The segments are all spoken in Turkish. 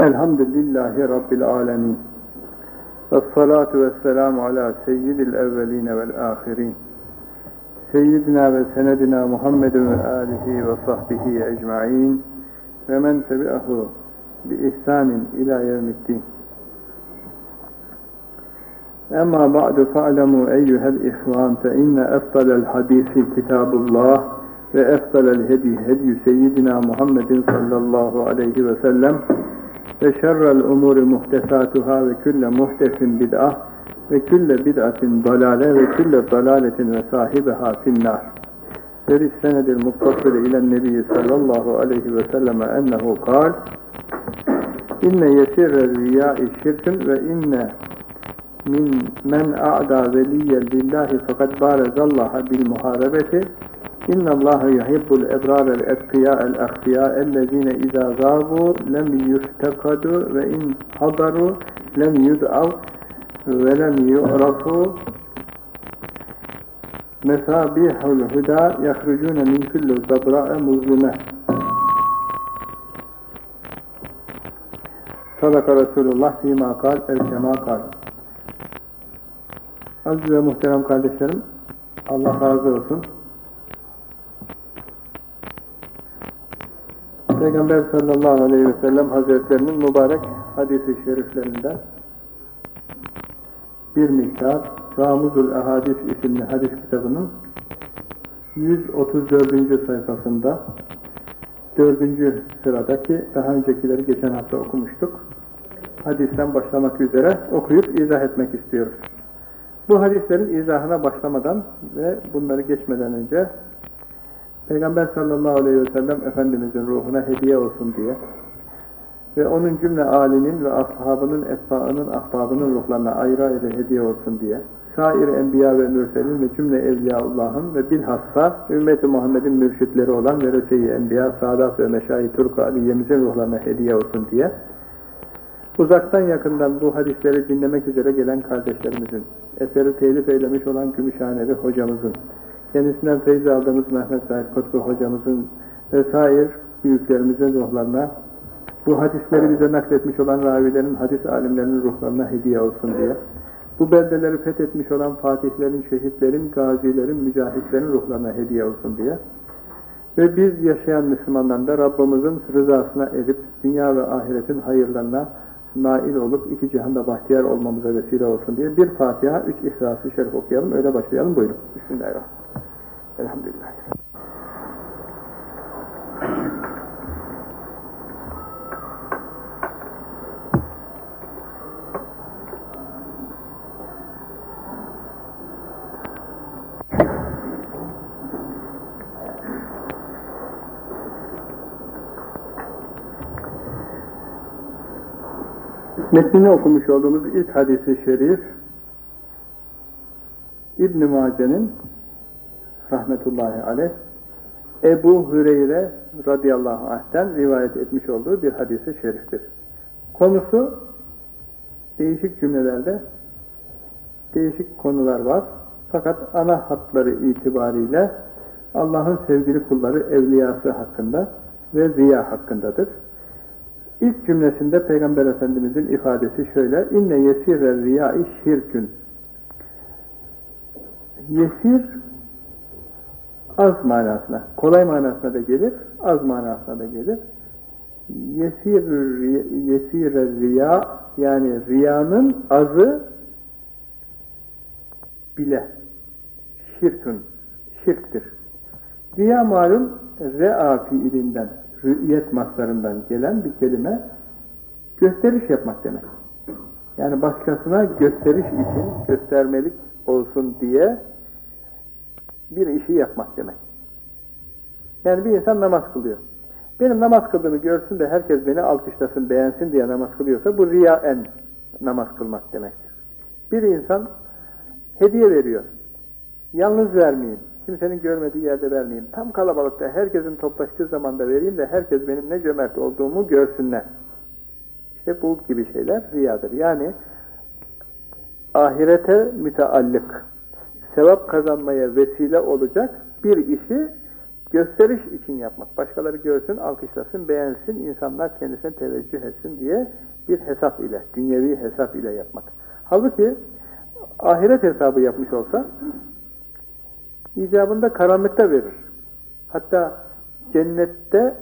الحمد لله رب العالمين والصلاة والسلام على سيد الأولين والآخرين سيدنا وسندنا محمد وآله وصحبه أجمعين ومن تبعه بإحسان إلى يوم الدين أما بعد فاعلموا أيها الإخوان فإن أفضل الحديث كتاب الله وأفضل الهدي هدي سيدنا محمد صلى الله عليه وسلم ve şerrel umuri muhtesatuhâ ve külle muhtesin bid'ah ve külle bid'atin dalale ve külle dalaletin ve sahibiha finnâr. Ve bis senedil muttasıl ilen nebiyyi sallallahu aleyhi ve selleme ennehu kal İnne yesirre riyâi şirkün ve inne min men a'da veliyyen lillahi fakat bârezallaha bil muharebeti İnna Allah yuhibbul ebrarel etkiya'el ahfiya'ellezine izâ zâbu lem yuftekadu ve in hadaru lem yud'av ve lem yu'rafu mesabihul huda yahrucune min kulli zabra'e muzlime Sadaka Resulullah fîmâ kal el kemâ kal Aziz ve muhterem kardeşlerim Allah razı olsun. Peygamber sallallahu aleyhi ve sellem hazretlerinin mübarek hadisi şeriflerinden bir miktar Ramuzul Ahadis isimli hadis kitabının 134. sayfasında 4. sıradaki daha öncekileri geçen hafta okumuştuk. Hadisten başlamak üzere okuyup izah etmek istiyoruz. Bu hadislerin izahına başlamadan ve bunları geçmeden önce Peygamber sallallahu aleyhi ve sellem Efendimizin ruhuna hediye olsun diye ve onun cümle âlinin ve ashabının, etbaının, ahbabının ruhlarına ayrı ayrı hediye olsun diye şair enbiya ve mürselin ve cümle evliyaullahın ve bilhassa ümmet-i Muhammed'in mürşitleri olan verese-i enbiya, saadat ve meşayi Turku Aliye'mizin ruhlarına hediye olsun diye uzaktan yakından bu hadisleri dinlemek üzere gelen kardeşlerimizin, eseri telif eylemiş olan Gümüşhaneli hocamızın, kendisinden feyiz aldığımız Mehmet Said Kutlu hocamızın vesaire büyüklerimizin ruhlarına, bu hadisleri bize nakletmiş olan ravilerin, hadis alimlerinin ruhlarına hediye olsun diye, bu beldeleri fethetmiş olan fatihlerin, şehitlerin, gazilerin, mücahitlerin ruhlarına hediye olsun diye ve biz yaşayan Müslümanların da Rabbimizin rızasına erip dünya ve ahiretin hayırlarına nail olup iki cihanda bahtiyar olmamıza vesile olsun diye bir Fatiha, üç İhlas-ı Şerif okuyalım, öyle başlayalım. Buyurun. Bismillahirrahmanirrahim. Elhamdülillah. Metnini okumuş olduğumuz ilk hadisi şerif İbn-i Mace'nin rahmetullahi aleyh Ebu Hüreyre radıyallahu anh'ten rivayet etmiş olduğu bir hadisi şeriftir. Konusu değişik cümlelerde değişik konular var. Fakat ana hatları itibariyle Allah'ın sevgili kulları evliyası hakkında ve ziya hakkındadır. İlk cümlesinde Peygamber Efendimizin ifadesi şöyle inne yesire riyai şirkün yesir az manasına, kolay manasına da gelir, az manasına da gelir. Yesir, yesire riya, yani riyanın azı bile, şirkün, şirktir. Riya malum, re'a fiilinden, rü'yet maslarından gelen bir kelime, gösteriş yapmak demek. Yani başkasına gösteriş için, göstermelik olsun diye bir işi yapmak demek. Yani bir insan namaz kılıyor. Benim namaz kıldığımı görsün de herkes beni alkışlasın, beğensin diye namaz kılıyorsa bu riyaen namaz kılmak demektir. Bir insan hediye veriyor. Yalnız vermeyeyim. Kimsenin görmediği yerde vermeyeyim. Tam kalabalıkta herkesin toplaştığı zamanda vereyim de herkes benim ne cömert olduğumu görsünler. İşte bu gibi şeyler riyadır. Yani ahirete müteallık sevap kazanmaya vesile olacak bir işi gösteriş için yapmak. Başkaları görsün, alkışlasın, beğensin, insanlar kendisine teveccüh etsin diye bir hesap ile, dünyevi hesap ile yapmak. Halbuki ahiret hesabı yapmış olsa icabında karanlıkta verir. Hatta cennette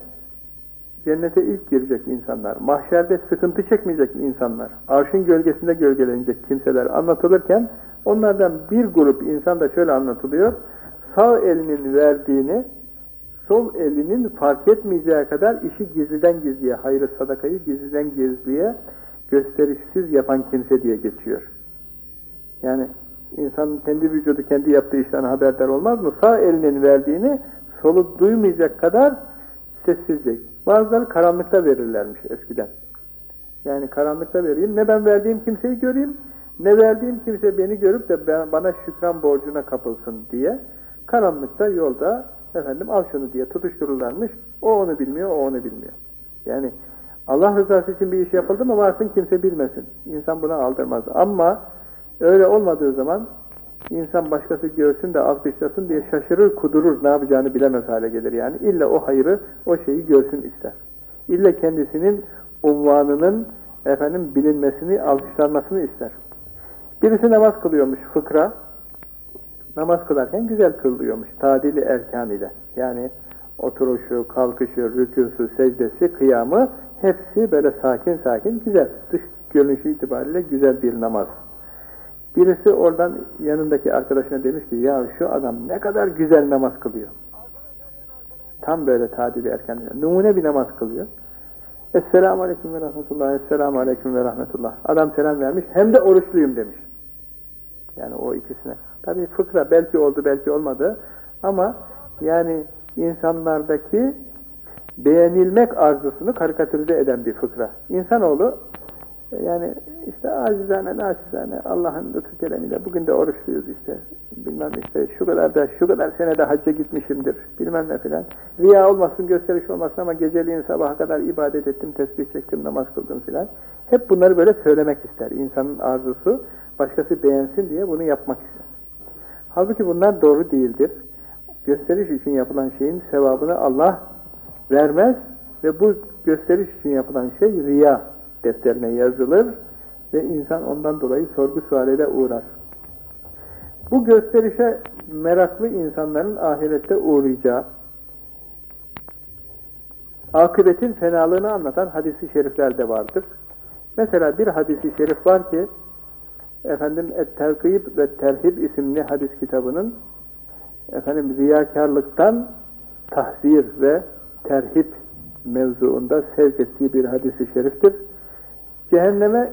cennete ilk girecek insanlar, mahşerde sıkıntı çekmeyecek insanlar, arşın gölgesinde gölgelenecek kimseler anlatılırken onlardan bir grup insan da şöyle anlatılıyor. Sağ elinin verdiğini sol elinin fark etmeyeceği kadar işi gizliden gizliye, hayrı sadakayı gizliden gizliye gösterişsiz yapan kimse diye geçiyor. Yani insanın kendi vücudu kendi yaptığı işten haberdar olmaz mı? Sağ elinin verdiğini solu duymayacak kadar sessizce. Bazıları karanlıkta verirlermiş eskiden. Yani karanlıkta vereyim, ne ben verdiğim kimseyi göreyim, ne verdiğim kimse beni görüp de bana şükran borcuna kapılsın diye karanlıkta yolda efendim al şunu diye tutuştururlarmış. O onu bilmiyor, o onu bilmiyor. Yani Allah rızası için bir iş yapıldı mı varsın kimse bilmesin. İnsan buna aldırmaz. Ama öyle olmadığı zaman insan başkası görsün de alkışlasın diye şaşırır, kudurur, ne yapacağını bilemez hale gelir yani. İlla o hayırı, o şeyi görsün ister. İlla kendisinin unvanının efendim bilinmesini, alkışlanmasını ister. Birisi namaz kılıyormuş fıkra. Namaz kılarken güzel kılıyormuş. Tadili erkan ile. Yani oturuşu, kalkışı, rükûsu, secdesi, kıyamı hepsi böyle sakin sakin güzel. Dış görünüşü itibariyle güzel bir namaz. Birisi oradan yanındaki arkadaşına demiş ki ya şu adam ne kadar güzel namaz kılıyor. Tam böyle tadili erken. Numune bir namaz kılıyor. Esselamu Aleyküm ve Rahmetullah, Esselamu Aleyküm ve Rahmetullah. Adam selam vermiş, hem de oruçluyum demiş. Yani o ikisine. Tabi fıkra belki oldu, belki olmadı. Ama yani insanlardaki beğenilmek arzusunu karikatürize eden bir fıkra. İnsanoğlu yani işte acizane, naçizane Allah'ın lütfu keremiyle bugün de oruçluyuz işte. Bilmem işte şu kadar da şu kadar senede hacca gitmişimdir. Bilmem ne filan. Riya olmasın, gösteriş olmasın ama geceliğin sabaha kadar ibadet ettim, tesbih çektim, namaz kıldım filan. Hep bunları böyle söylemek ister. İnsanın arzusu başkası beğensin diye bunu yapmak ister. Halbuki bunlar doğru değildir. Gösteriş için yapılan şeyin sevabını Allah vermez ve bu gösteriş için yapılan şey riya defterine yazılır ve insan ondan dolayı sorgu sualede uğrar. Bu gösterişe meraklı insanların ahirette uğrayacağı, akıbetin fenalığını anlatan hadisi şerifler de vardır. Mesela bir hadisi şerif var ki, efendim Et-Terkib ve Terhib isimli hadis kitabının efendim riyakarlıktan tahzir ve terhip mevzuunda sevk ettiği bir hadisi şeriftir. Cehenneme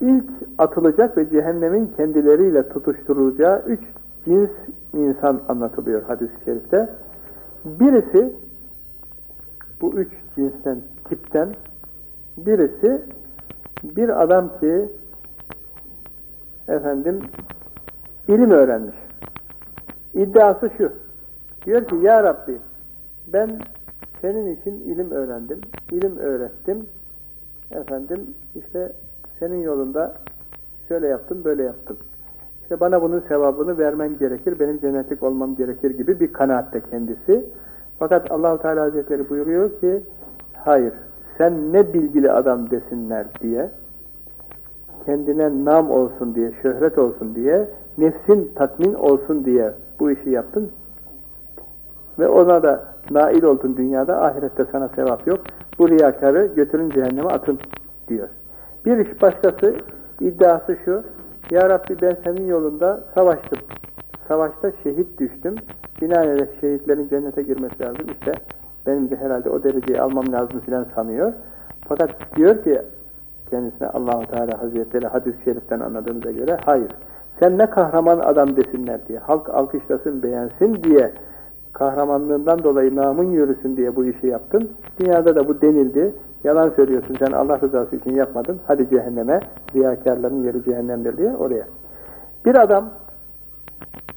ilk atılacak ve cehennemin kendileriyle tutuşturulacağı üç cins insan anlatılıyor hadis-i şerifte. Birisi bu üç cinsten, tipten birisi bir adam ki efendim ilim öğrenmiş. İddiası şu. Diyor ki ya Rabbi ben senin için ilim öğrendim, ilim öğrettim. Efendim işte senin yolunda şöyle yaptım, böyle yaptım. İşte bana bunun sevabını vermen gerekir, benim cennetlik olmam gerekir gibi bir kanaatte kendisi. Fakat Allahu Teala Hazretleri buyuruyor ki, hayır, sen ne bilgili adam desinler diye, kendine nam olsun diye, şöhret olsun diye, nefsin tatmin olsun diye bu işi yaptın. Ve ona da nail oldun dünyada, ahirette sana sevap yok. Bu riyakarı götürün cehenneme atın diyor. Bir iş başkası iddiası şu, Ya Rabbi ben senin yolunda savaştım. Savaşta şehit düştüm. Binaenaleyh şehitlerin cennete girmesi lazım. İşte benim de herhalde o dereceyi almam lazım filan sanıyor. Fakat diyor ki kendisine Allahu Teala Hazretleri hadis-i şeriften anladığımıza göre hayır. Sen ne kahraman adam desinler diye, halk alkışlasın, beğensin diye kahramanlığından dolayı namın yürüsün diye bu işi yaptın. Dünyada da bu denildi. Yalan söylüyorsun sen Allah rızası için yapmadın. Hadi cehenneme, riyakarların yeri cehennemdir diye oraya. Bir adam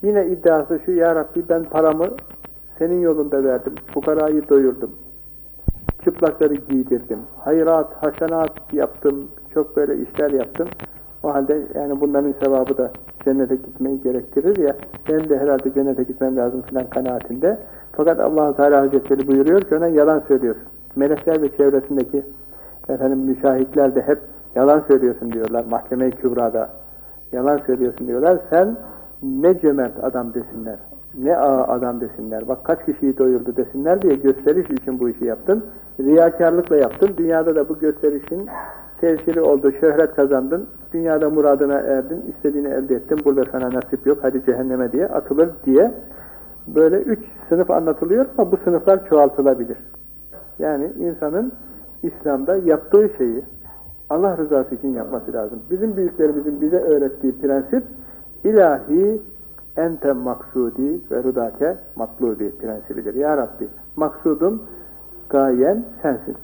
yine iddiası şu, Ya Rabbi ben paramı senin yolunda verdim. Fukarayı doyurdum. Çıplakları giydirdim. Hayrat, haşanat yaptım. Çok böyle işler yaptım. O halde yani bunların sevabı da cennete gitmeyi gerektirir ya, ben de herhalde cennete gitmem lazım filan kanaatinde. Fakat allah Teala Hazretleri buyuruyor ki ona yalan söylüyorsun. Melekler ve çevresindeki efendim müşahitler de hep yalan söylüyorsun diyorlar mahkeme-i kübrada. Yalan söylüyorsun diyorlar. Sen ne cömert adam desinler. Ne adam desinler. Bak kaç kişiyi doyurdu desinler diye gösteriş için bu işi yaptın. Riyakarlıkla yaptın. Dünyada da bu gösterişin tesiri oldu. Şöhret kazandın. Dünyada muradına erdin. istediğini elde ettin. Burada sana nasip yok. Hadi cehenneme diye atılır diye böyle üç sınıf anlatılıyor ama bu sınıflar çoğaltılabilir. Yani insanın İslam'da yaptığı şeyi Allah rızası için yapması lazım. Bizim büyüklerimizin bize öğrettiği prensip ilahi ente maksudi ve rudake matlubi prensibidir. Ya Rabbi maksudum gayen sensin.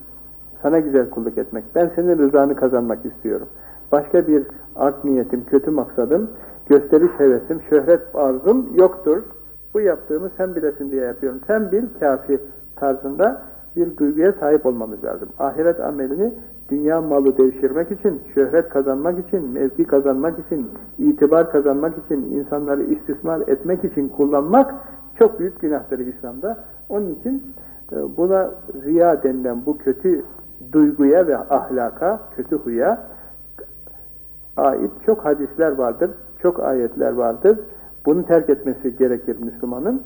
Sana güzel kulluk etmek. Ben senin rızanı kazanmak istiyorum. Başka bir art niyetim, kötü maksadım, gösteriş hevesim, şöhret arzum yoktur. Bu yaptığımı sen bilesin diye yapıyorum. Sen bil kafi tarzında bir duyguya sahip olmamız lazım. Ahiret amelini dünya malı devşirmek için, şöhret kazanmak için, mevki kazanmak için, itibar kazanmak için, insanları istismar etmek için kullanmak çok büyük günahtır İslam'da. Onun için e, buna riya denilen bu kötü duyguya ve ahlaka, kötü huya ait çok hadisler vardır, çok ayetler vardır. Bunu terk etmesi gerekir Müslümanın.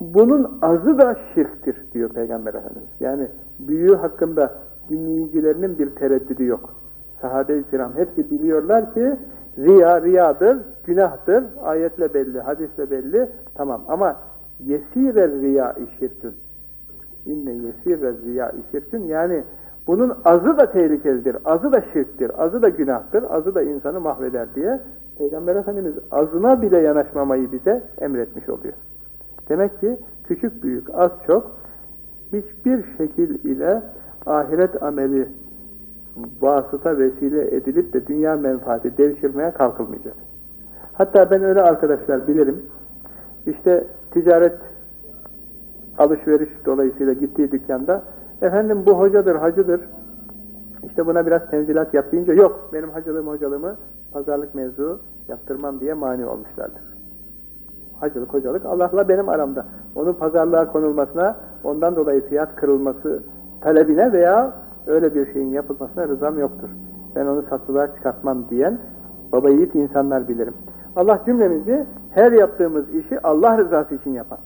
Bunun azı da şirktir diyor Peygamber Efendimiz. Yani büyüğü hakkında dinleyicilerinin bir tereddüdü yok. Sahabe-i kiram hepsi biliyorlar ki riya riyadır, günahtır, ayetle belli, hadisle belli, tamam ama yesire riya şirkün. İnne yesire riya şirkün yani bunun azı da tehlikelidir, azı da şirktir, azı da günahtır, azı da insanı mahveder diye Peygamber Efendimiz azına bile yanaşmamayı bize emretmiş oluyor. Demek ki küçük büyük az çok hiçbir şekil ile ahiret ameli vasıta vesile edilip de dünya menfaati devşirmeye kalkılmayacak. Hatta ben öyle arkadaşlar bilirim. İşte ticaret alışveriş dolayısıyla gittiği dükkanda efendim bu hocadır, hacıdır. İşte buna biraz tenzilat yap yok benim hacılığım hocalığımı pazarlık mevzu yaptırmam diye mani olmuşlardır. Hacılık hocalık Allah'la benim aramda. Onun pazarlığa konulmasına, ondan dolayı fiyat kırılması talebine veya öyle bir şeyin yapılmasına rızam yoktur. Ben onu satılığa çıkartmam diyen baba yiğit insanlar bilirim. Allah cümlemizi her yaptığımız işi Allah rızası için yapan,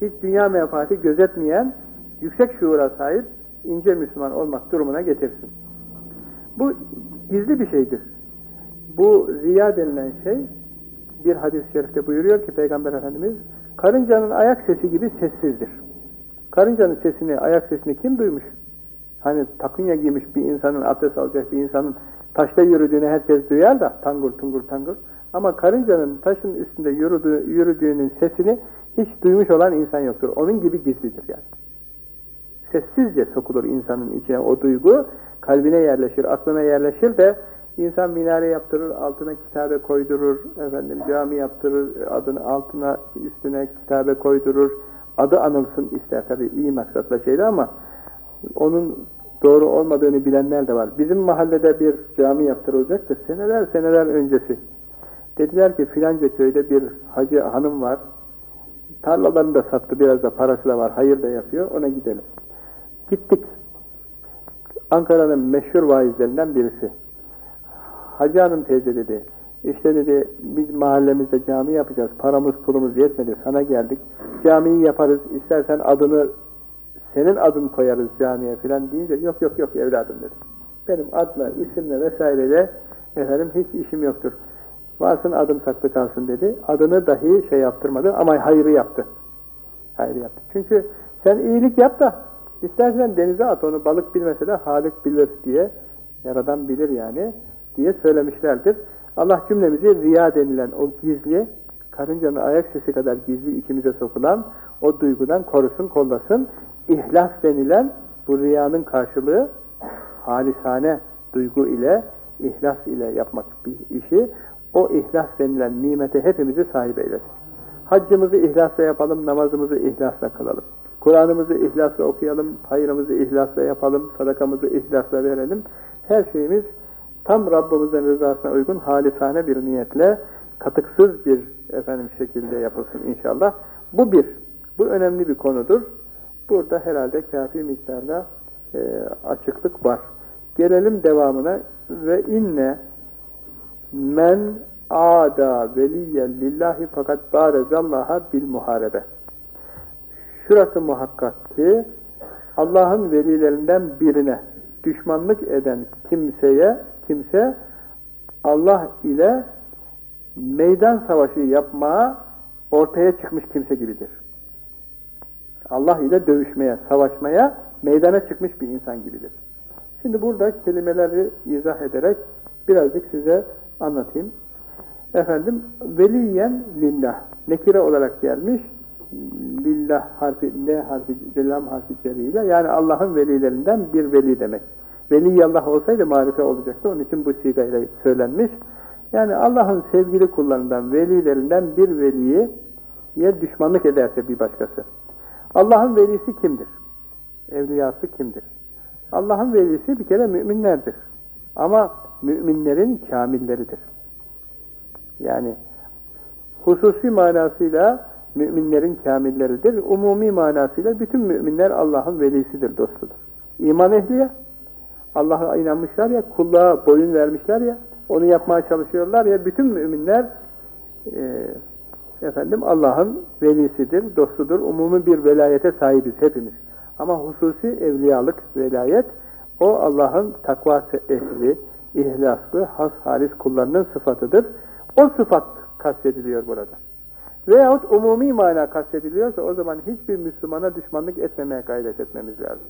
hiç dünya menfaati gözetmeyen, yüksek şuura sahip, ince Müslüman olmak durumuna getirsin. Bu gizli bir şeydir. Bu riya denilen şey, bir hadis-i şerifte buyuruyor ki Peygamber Efendimiz, karıncanın ayak sesi gibi sessizdir. Karıncanın sesini, ayak sesini kim duymuş? Hani takunya giymiş bir insanın, abdest alacak bir insanın taşta yürüdüğünü herkes duyar da tangur tungur tangur. Ama karıncanın taşın üstünde yürüdüğü, yürüdüğünün sesini hiç duymuş olan insan yoktur. Onun gibi gizlidir yani. Sessizce sokulur insanın içine o duygu, kalbine yerleşir, aklına yerleşir de insan minare yaptırır, altına kitabe koydurur, efendim cami yaptırır, adını altına üstüne kitabe koydurur, adı anılsın ister tabii iyi maksatla şeyle ama onun doğru olmadığını bilenler de var. Bizim mahallede bir cami yaptırılacaktı seneler seneler öncesi. Dediler ki filanca köyde bir hacı hanım var. Tarlalarını da sattı biraz da parası da var. Hayır da yapıyor. Ona gidelim. Gittik. Ankara'nın meşhur vaizlerinden birisi. Hacı hanım teyze dedi. İşte dedi biz mahallemizde cami yapacağız. Paramız pulumuz yetmedi. Sana geldik. Camiyi yaparız. İstersen adını senin adını koyarız camiye filan deyince yok yok yok evladım dedi. Benim adla, isimle vesaireyle efendim hiç işim yoktur. Varsın adım saklı kalsın dedi. Adını dahi şey yaptırmadı ama hayrı yaptı. Hayrı yaptı. Çünkü sen iyilik yap da istersen denize at onu balık bilmese de Halik bilir diye yaradan bilir yani diye söylemişlerdir. Allah cümlemizi riya denilen o gizli, karıncanın ayak sesi kadar gizli içimize sokulan o duygudan korusun, kollasın. İhlas denilen bu riyanın karşılığı halisane duygu ile, ihlas ile yapmak bir işi. O ihlas denilen nimete hepimizi sahip eylesin. Haccımızı ihlasla yapalım, namazımızı ihlasla kılalım. Kur'an'ımızı ihlasla okuyalım, hayrımızı ihlasla yapalım, sadakamızı ihlasla verelim. Her şeyimiz tam Rabbimizin rızasına uygun halisane bir niyetle katıksız bir efendim şekilde yapılsın inşallah. Bu bir. Bu önemli bir konudur. Burada herhalde kafi miktarda e, açıklık var. Gelelim devamına. Ve inne men ada veliyen lillahi fakat barezallaha bil muharebe. Şurası muhakkak ki Allah'ın velilerinden birine düşmanlık eden kimseye kimse Allah ile meydan savaşı yapmaya ortaya çıkmış kimse gibidir. Allah ile dövüşmeye, savaşmaya meydana çıkmış bir insan gibidir. Şimdi burada kelimeleri izah ederek birazcık size anlatayım. Efendim, veliyen lillah. Nekire olarak gelmiş. Lillah harfi, L harfi, Cellam harfi ceriyle. Yani Allah'ın velilerinden bir veli demek. Veliyallah olsaydı marife olacaktı. Onun için bu sigayla söylenmiş. Yani Allah'ın sevgili kullarından, velilerinden bir veliye düşmanlık ederse bir başkası. Allah'ın velisi kimdir? Evliyası kimdir? Allah'ın velisi bir kere müminlerdir. Ama müminlerin kamilleridir. Yani hususi manasıyla müminlerin kamilleridir. Umumi manasıyla bütün müminler Allah'ın velisidir, dostudur. İman ehliye, Allah'a inanmışlar ya, kulluğa boyun vermişler ya, onu yapmaya çalışıyorlar ya, bütün müminler e, efendim Allah'ın velisidir, dostudur. Umumi bir velayete sahibiz hepimiz. Ama hususi evliyalık, velayet, o Allah'ın takva ehli, ihlaslı, has halis kullarının sıfatıdır. O sıfat kastediliyor burada. Veyahut umumi mana kastediliyorsa o zaman hiçbir Müslümana düşmanlık etmemeye gayret etmemiz lazım.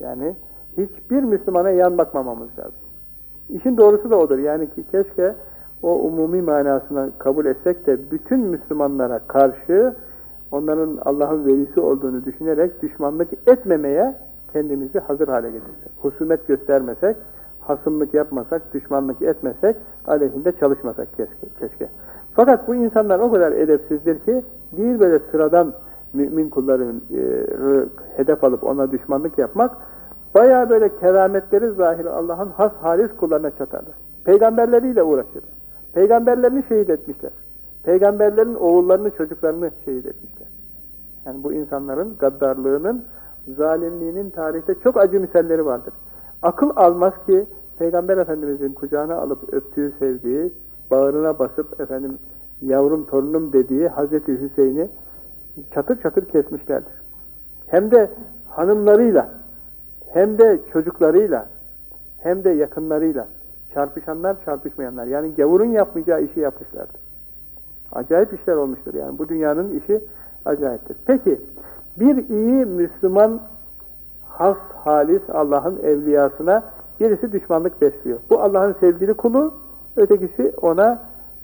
Yani hiçbir Müslümana yan bakmamamız lazım. İşin doğrusu da odur. Yani ki keşke o umumi manasına kabul etsek de bütün Müslümanlara karşı onların Allah'ın velisi olduğunu düşünerek düşmanlık etmemeye kendimizi hazır hale getirsek. Husumet göstermesek, hasımlık yapmasak, düşmanlık etmesek, aleyhinde çalışmasak keşke. keşke. Fakat bu insanlar o kadar edepsizdir ki, değil böyle sıradan mümin kulların e, hedef alıp ona düşmanlık yapmak, baya böyle kerametleri zahiri Allah'ın has halis kullarına çatarlar. Peygamberleriyle uğraşırlar. Peygamberlerini şehit etmişler. Peygamberlerin oğullarını, çocuklarını şehit etmişler. Yani bu insanların gaddarlığının, zalimliğinin tarihte çok acı misalleri vardır. Akıl almaz ki Peygamber Efendimizin kucağına alıp öptüğü, sevdiği, bağrına basıp efendim yavrum torunum dediği Hazreti Hüseyin'i çatır çatır kesmişlerdir. Hem de hanımlarıyla, hem de çocuklarıyla, hem de yakınlarıyla çarpışanlar, çarpışmayanlar. Yani gavurun yapmayacağı işi yapmışlardır. Acayip işler olmuştur yani. Bu dünyanın işi acayiptir. Peki, bir iyi Müslüman has, halis Allah'ın evliyasına birisi düşmanlık besliyor. Bu Allah'ın sevgili kulu, ötekisi ona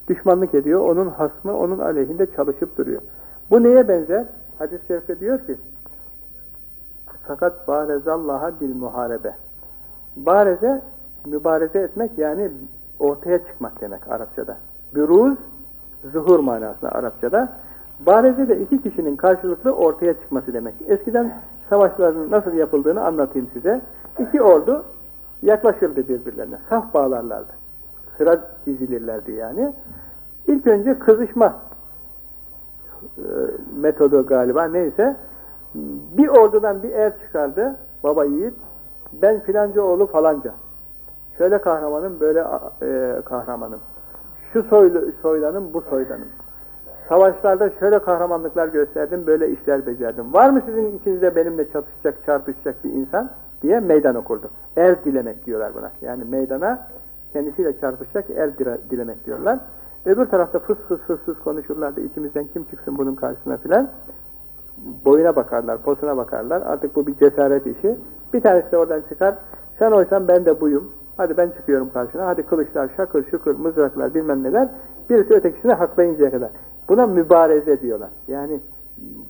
düşmanlık ediyor. Onun hasmı, onun aleyhinde çalışıp duruyor. Bu neye benzer? Hadis-i şerifte diyor ki, fakat barezallaha bil muharebe. Bareze, mübareze etmek yani ortaya çıkmak demek Arapçada. Büruz, zuhur manasında Arapçada. Bareze de iki kişinin karşılıklı ortaya çıkması demek. Eskiden savaşların nasıl yapıldığını anlatayım size. İki ordu yaklaşırdı birbirlerine. Saf bağlarlardı. Sıra dizilirlerdi yani. İlk önce kızışma e, metodu galiba neyse bir ordudan bir er çıkardı baba yiğit ben filanca oğlu falanca şöyle kahramanım böyle e, kahramanım şu soylu, soylanım bu soylanım Savaşlarda şöyle kahramanlıklar gösterdim, böyle işler becerdim. Var mı sizin içinizde benimle çatışacak, çarpışacak bir insan? diye meydan okurdu. Er dilemek diyorlar buna. Yani meydana kendisiyle çarpışacak er dilemek diyorlar. Öbür tarafta fıs fıs fıs fıs konuşurlardı. İçimizden kim çıksın bunun karşısına filan. Boyuna bakarlar, posuna bakarlar. Artık bu bir cesaret işi. Bir tanesi de oradan çıkar. Sen oysan ben de buyum. Hadi ben çıkıyorum karşına. Hadi kılıçlar, şakır şukur, mızraklar bilmem neler. Birisi ötekisini haklayıncaya kadar. Buna mübareze diyorlar. Yani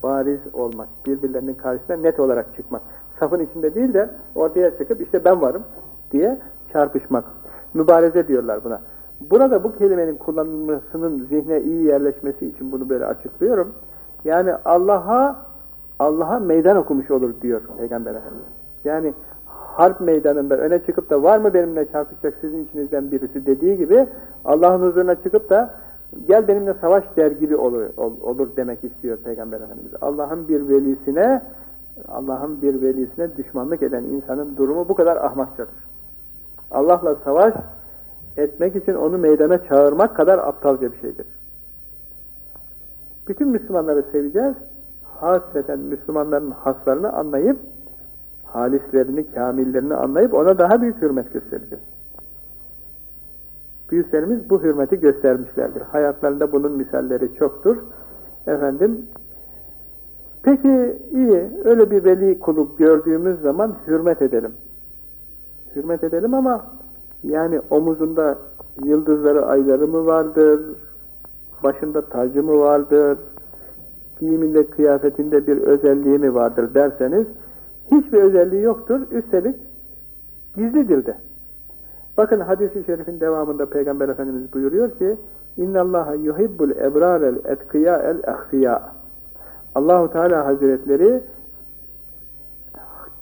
bariz olmak, birbirlerinin karşısına net olarak çıkmak. Safın içinde değil de ortaya çıkıp işte ben varım diye çarpışmak. Mübareze diyorlar buna. Burada bu kelimenin kullanılmasının zihne iyi yerleşmesi için bunu böyle açıklıyorum. Yani Allah'a Allah'a meydan okumuş olur diyor Peygamber Efendimiz. Yani harp meydanında öne çıkıp da var mı benimle çarpışacak sizin içinizden birisi dediği gibi Allah'ın huzuruna çıkıp da gel benimle savaş der gibi olur, olur demek istiyor Peygamber Efendimiz. Allah'ın bir velisine Allah'ın bir velisine düşmanlık eden insanın durumu bu kadar ahmakçadır. Allah'la savaş etmek için onu meydana çağırmak kadar aptalca bir şeydir. Bütün Müslümanları seveceğiz. Hasreten Müslümanların haslarını anlayıp, halislerini, kamillerini anlayıp ona daha büyük hürmet göstereceğiz. Büyüklerimiz bu hürmeti göstermişlerdir. Hayatlarında bunun misalleri çoktur. Efendim, peki iyi, öyle bir veli kulu gördüğümüz zaman hürmet edelim. Hürmet edelim ama yani omuzunda yıldızları, ayları mı vardır, başında tacı mı vardır, giyiminde, kıyafetinde bir özelliği mi vardır derseniz, hiçbir özelliği yoktur, üstelik gizlidir de. Bakın hadis-i şerifin devamında Peygamber Efendimiz buyuruyor ki اِنَّ اللّٰهَ يُحِبُّ الْاَبْرَارَ الْاَتْقِيَا الْاَخْفِيَا Allahu Teala Hazretleri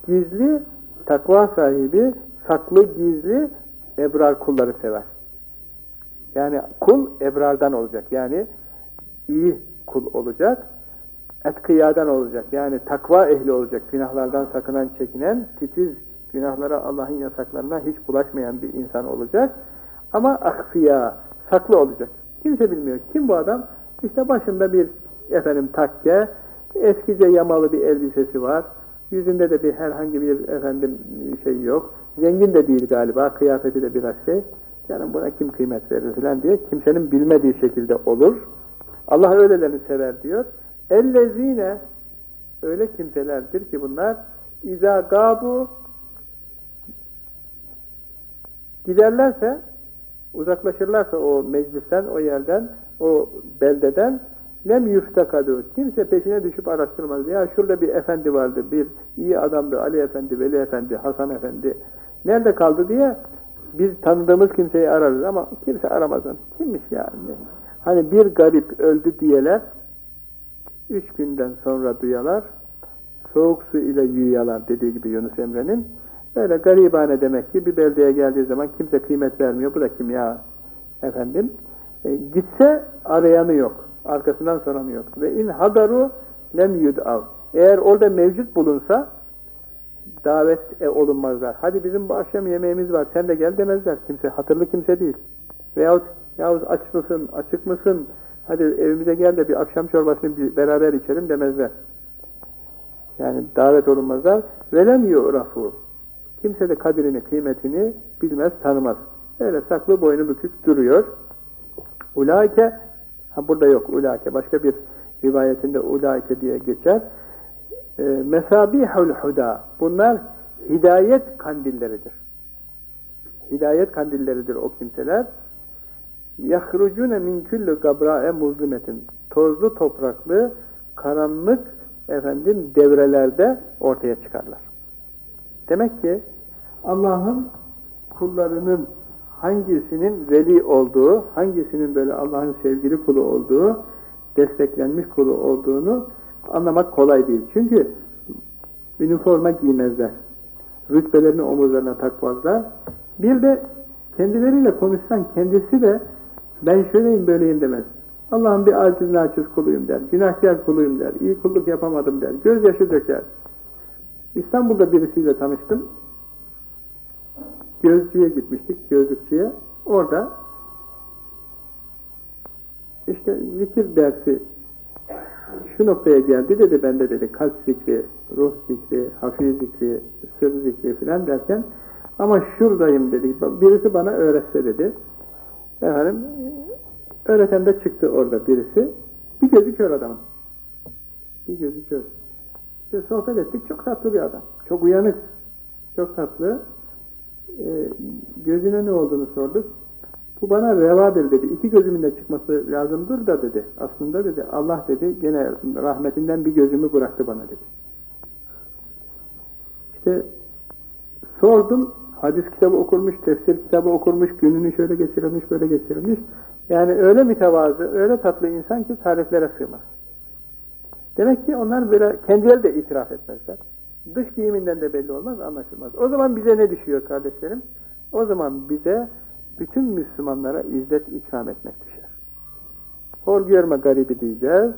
gizli, takva sahibi, saklı, gizli ebrar kulları sever. Yani kul ebrardan olacak. Yani iyi kul olacak. Etkıyadan olacak. Yani takva ehli olacak. Günahlardan sakınan, çekinen, titiz, günahlara, Allah'ın yasaklarına hiç bulaşmayan bir insan olacak. Ama akfiya, saklı olacak. Kimse bilmiyor. Kim bu adam? İşte başında bir efendim takke, eskice yamalı bir elbisesi var. Yüzünde de bir herhangi bir efendim şey yok. Zengin de değil galiba. Kıyafeti de biraz şey. Yani buna kim kıymet verir falan diye kimsenin bilmediği şekilde olur. Allah öylelerini sever diyor. Ellezine öyle kimselerdir ki bunlar İza gabu giderlerse uzaklaşırlarsa o meclisten, o yerden, o beldeden lem yuftakadu. Kimse peşine düşüp araştırmaz. Ya şurada bir efendi vardı, bir iyi adamdı, Ali Efendi, Veli Efendi, Hasan Efendi. Nerede kaldı diye biz tanıdığımız kimseyi ararız ama kimse aramaz onu. Kimmiş yani? Hani bir garip öldü diyeler, üç günden sonra duyalar, soğuk su ile yuyuyalar dediği gibi Yunus Emre'nin. Böyle garibane demek ki bir beldeye geldiği zaman kimse kıymet vermiyor. Bu da kim ya efendim? E, gitse arayanı yok. Arkasından soranı yok. Ve in hadaru lem yud'av. Eğer orada mevcut bulunsa davet e, olunmazlar. Hadi bizim bu akşam yemeğimiz var sen de gel demezler. Kimse hatırlı kimse değil. Veyahut yavuz aç mısın, açık mısın? Hadi evimize gel de bir akşam çorbasını bir beraber içelim demezler. Yani davet olunmazlar. Velem yu'rafu. Kimse de kadrini, kıymetini bilmez, tanımaz. Öyle saklı boynu bükük duruyor. Ulaike, ha burada yok ulaike, başka bir rivayetinde ulaike diye geçer. E, Mesabihul huda. Bunlar hidayet kandilleridir. Hidayet kandilleridir o kimseler. Yahrucune min kulli gabra'e muzlimetin. Tozlu topraklı, karanlık efendim devrelerde ortaya çıkarlar. Demek ki Allah'ın kullarının hangisinin veli olduğu, hangisinin böyle Allah'ın sevgili kulu olduğu, desteklenmiş kulu olduğunu anlamak kolay değil. Çünkü üniforma giymezler. Rütbelerini omuzlarına takmazlar. Bir de kendileriyle konuşsan kendisi de ben şöyleyim böyleyim demez. Allah'ın bir aciz naçiz kuluyum der. Günahkar kuluyum der. İyi kulluk yapamadım der. Gözyaşı döker. İstanbul'da birisiyle tanıştım. Gözcüye gitmiştik, gözlükçüye. Orada işte zikir dersi şu noktaya geldi dedi bende dedi kalp zikri, ruh zikri, hafif zikri, sır zikri filan derken ama şuradayım dedi. Birisi bana öğretse dedi. Efendim öğreten de çıktı orada birisi. Bir gözü kör adamın. Bir gözü kör. İşte sohbet ettik. Çok tatlı bir adam. Çok uyanık. Çok tatlı. Ee, gözüne ne olduğunu sorduk. Bu bana revadır dedi. İki gözümün de çıkması lazımdır da dedi. Aslında dedi Allah dedi gene rahmetinden bir gözümü bıraktı bana dedi. İşte sordum. Hadis kitabı okurmuş, tefsir kitabı okurmuş, gününü şöyle geçirilmiş, böyle geçirilmiş. Yani öyle mütevazı, öyle tatlı insan ki tariflere sığmaz. Demek ki onlar böyle kendileri de itiraf etmezler. Dış giyiminden de belli olmaz, anlaşılmaz. O zaman bize ne düşüyor kardeşlerim? O zaman bize bütün Müslümanlara izzet ikram etmek düşer. Hor görme garibi diyeceğiz.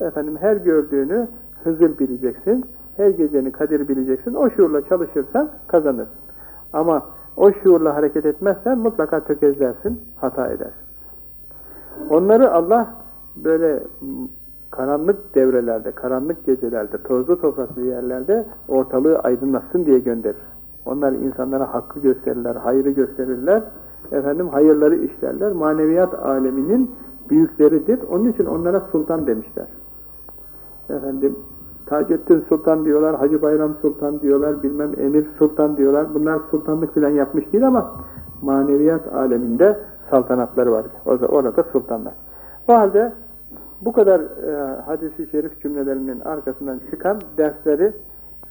Efendim her gördüğünü Hızır bileceksin. Her geceni Kadir bileceksin. O şuurla çalışırsan kazanırsın. Ama o şuurla hareket etmezsen mutlaka tökezlersin, hata edersin. Onları Allah böyle karanlık devrelerde, karanlık gecelerde, tozlu topraklı yerlerde ortalığı aydınlatsın diye gönderir. Onlar insanlara hakkı gösterirler, hayrı gösterirler, efendim hayırları işlerler. Maneviyat aleminin büyükleridir. Onun için onlara sultan demişler. Efendim Taceddin Sultan diyorlar, Hacı Bayram Sultan diyorlar, bilmem Emir Sultan diyorlar. Bunlar sultanlık filan yapmış değil ama maneviyat aleminde saltanatları var. Orada sultanlar. O halde bu kadar e, hadisi şerif cümlelerinin arkasından çıkan dersleri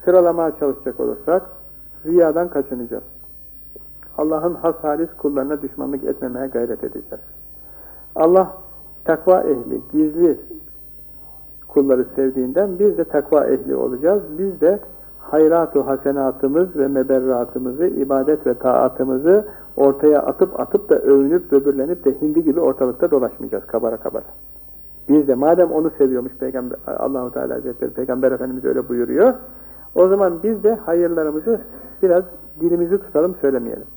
sıralamaya çalışacak olursak riyadan kaçınacağız. Allah'ın has halis kullarına düşmanlık etmemeye gayret edeceğiz. Allah takva ehli, gizli kulları sevdiğinden biz de takva ehli olacağız. Biz de hayratu hasenatımız ve meberratımızı, ibadet ve taatımızı ortaya atıp atıp da övünüp böbürlenip de hindi gibi ortalıkta dolaşmayacağız kabara kabara. Biz de madem onu seviyormuş Peygamber Allahu Teala Hazretleri Peygamber Efendimiz öyle buyuruyor. O zaman biz de hayırlarımızı biraz dilimizi tutalım söylemeyelim.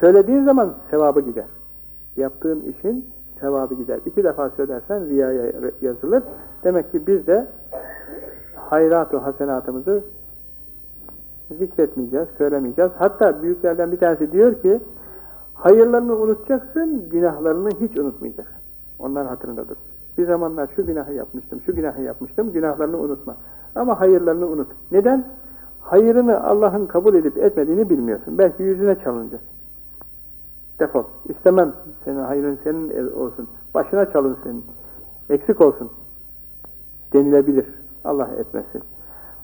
Söylediğin zaman sevabı gider. Yaptığın işin sevabı gider. İki defa söylersen riyaya yazılır. Demek ki biz de hayrat-ı hasenatımızı zikretmeyeceğiz, söylemeyeceğiz. Hatta büyüklerden bir tanesi diyor ki hayırlarını unutacaksın, günahlarını hiç unutmayacaksın. Onlar hatırındadır. Bir zamanlar şu günahı yapmıştım, şu günahı yapmıştım, günahlarını unutma. Ama hayırlarını unut. Neden? Hayırını Allah'ın kabul edip etmediğini bilmiyorsun. Belki yüzüne çalınacak. Defol. İstemem senin hayrın senin olsun. Başına çalın senin. Eksik olsun. Denilebilir. Allah etmesin.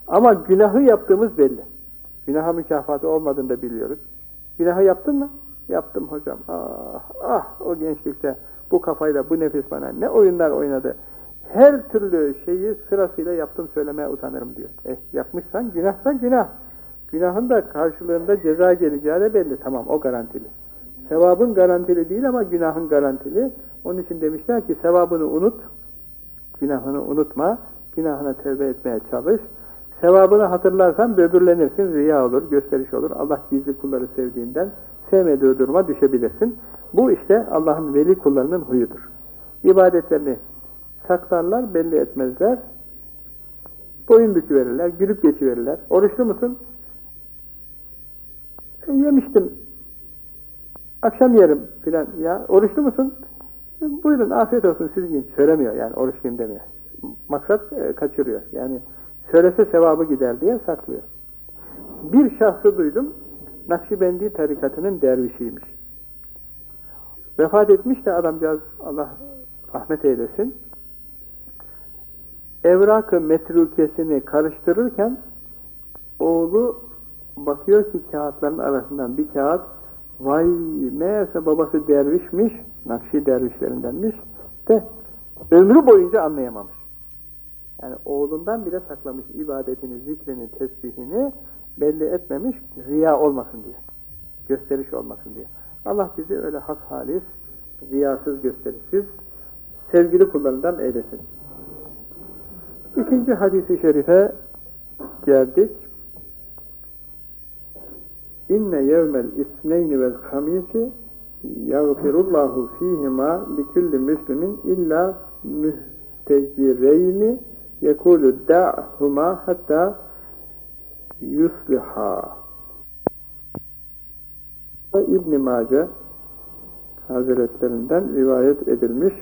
Ama günahı yaptığımız belli. Günaha mükafatı olmadığını da biliyoruz. Günahı yaptın mı? Yaptım hocam. Ah, ah o gençlikte bu kafayla bu nefis bana ne oyunlar oynadı. Her türlü şeyi sırasıyla yaptım söylemeye utanırım diyor. Eh yapmışsan günahsa günah. Günahın da karşılığında ceza geleceği de belli. Tamam o garantili. Sevabın garantili değil ama günahın garantili. Onun için demişler ki sevabını unut, günahını unutma, günahına tevbe etmeye çalış. Sevabını hatırlarsan böbürlenirsin, riya olur, gösteriş olur. Allah gizli kulları sevdiğinden sevmediği duruma düşebilirsin. Bu işte Allah'ın veli kullarının huyudur. İbadetlerini saklarlar, belli etmezler. Boyun büküverirler, gülüp geçiverirler. Oruçlu musun? E, yemiştim. Akşam yerim filan. Ya oruçlu musun? Buyurun afiyet olsun siz yiyin. Söylemiyor yani oruçluyum demiyor. Maksat e, kaçırıyor. Yani söylese sevabı gider diye saklıyor. Bir şahsı duydum. Nakşibendi tarikatının dervişiymiş. Vefat etmiş de adamcağız Allah rahmet eylesin. Evrak-ı metrukesini karıştırırken oğlu bakıyor ki kağıtların arasından bir kağıt vay meğerse babası dervişmiş Nakşi dervişlerindenmiş de ömrü boyunca anlayamamış. Yani oğlundan bile saklamış ibadetini, zikrini, tesbihini belli etmemiş, riya olmasın diye. Gösteriş olmasın diye. Allah bizi öyle has halis, riyasız, gösterişsiz, sevgili kullarından eylesin. İkinci hadisi şerife geldik. İnne yevmel isneyni vel hamisi yagfirullahu fihima likulli müslimin illa mühtecireyni yekulü da'huma hatta yusliha İbn Mace Hazretlerinden rivayet edilmiş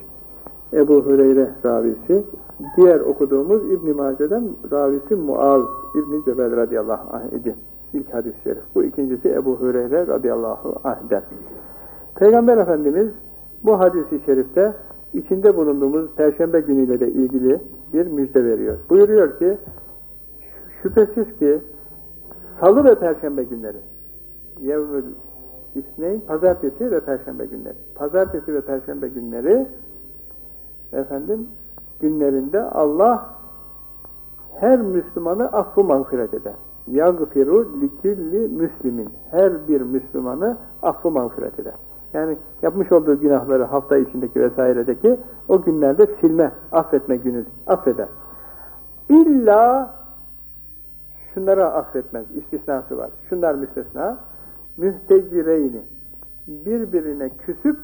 Ebu Hüreyre ravisi diğer okuduğumuz İbn Mace'den ravisi Muaz İbn Cebel radıyallahu anh idi. İlk hadis-i şerif. Bu ikincisi Ebu Hüreyre radıyallahu anh'den. Peygamber Efendimiz bu hadisi şerifte içinde bulunduğumuz Perşembe günüyle de ilgili bir müjde veriyor. Buyuruyor ki şüphesiz ki Salı ve Perşembe günleri Yevmül İsneyn, Pazartesi ve Perşembe günleri. Pazartesi ve Perşembe günleri efendim günlerinde Allah her Müslümanı affı mağfiret eder. Yagfiru likilli müslimin. Her bir Müslümanı affı mağfiret eder. Yani yapmış olduğu günahları hafta içindeki vesairedeki o günlerde silme, affetme günü affeder. İlla şunlara affetmez, istisnası var. Şunlar müstesna. Mühtecireyni birbirine küsüp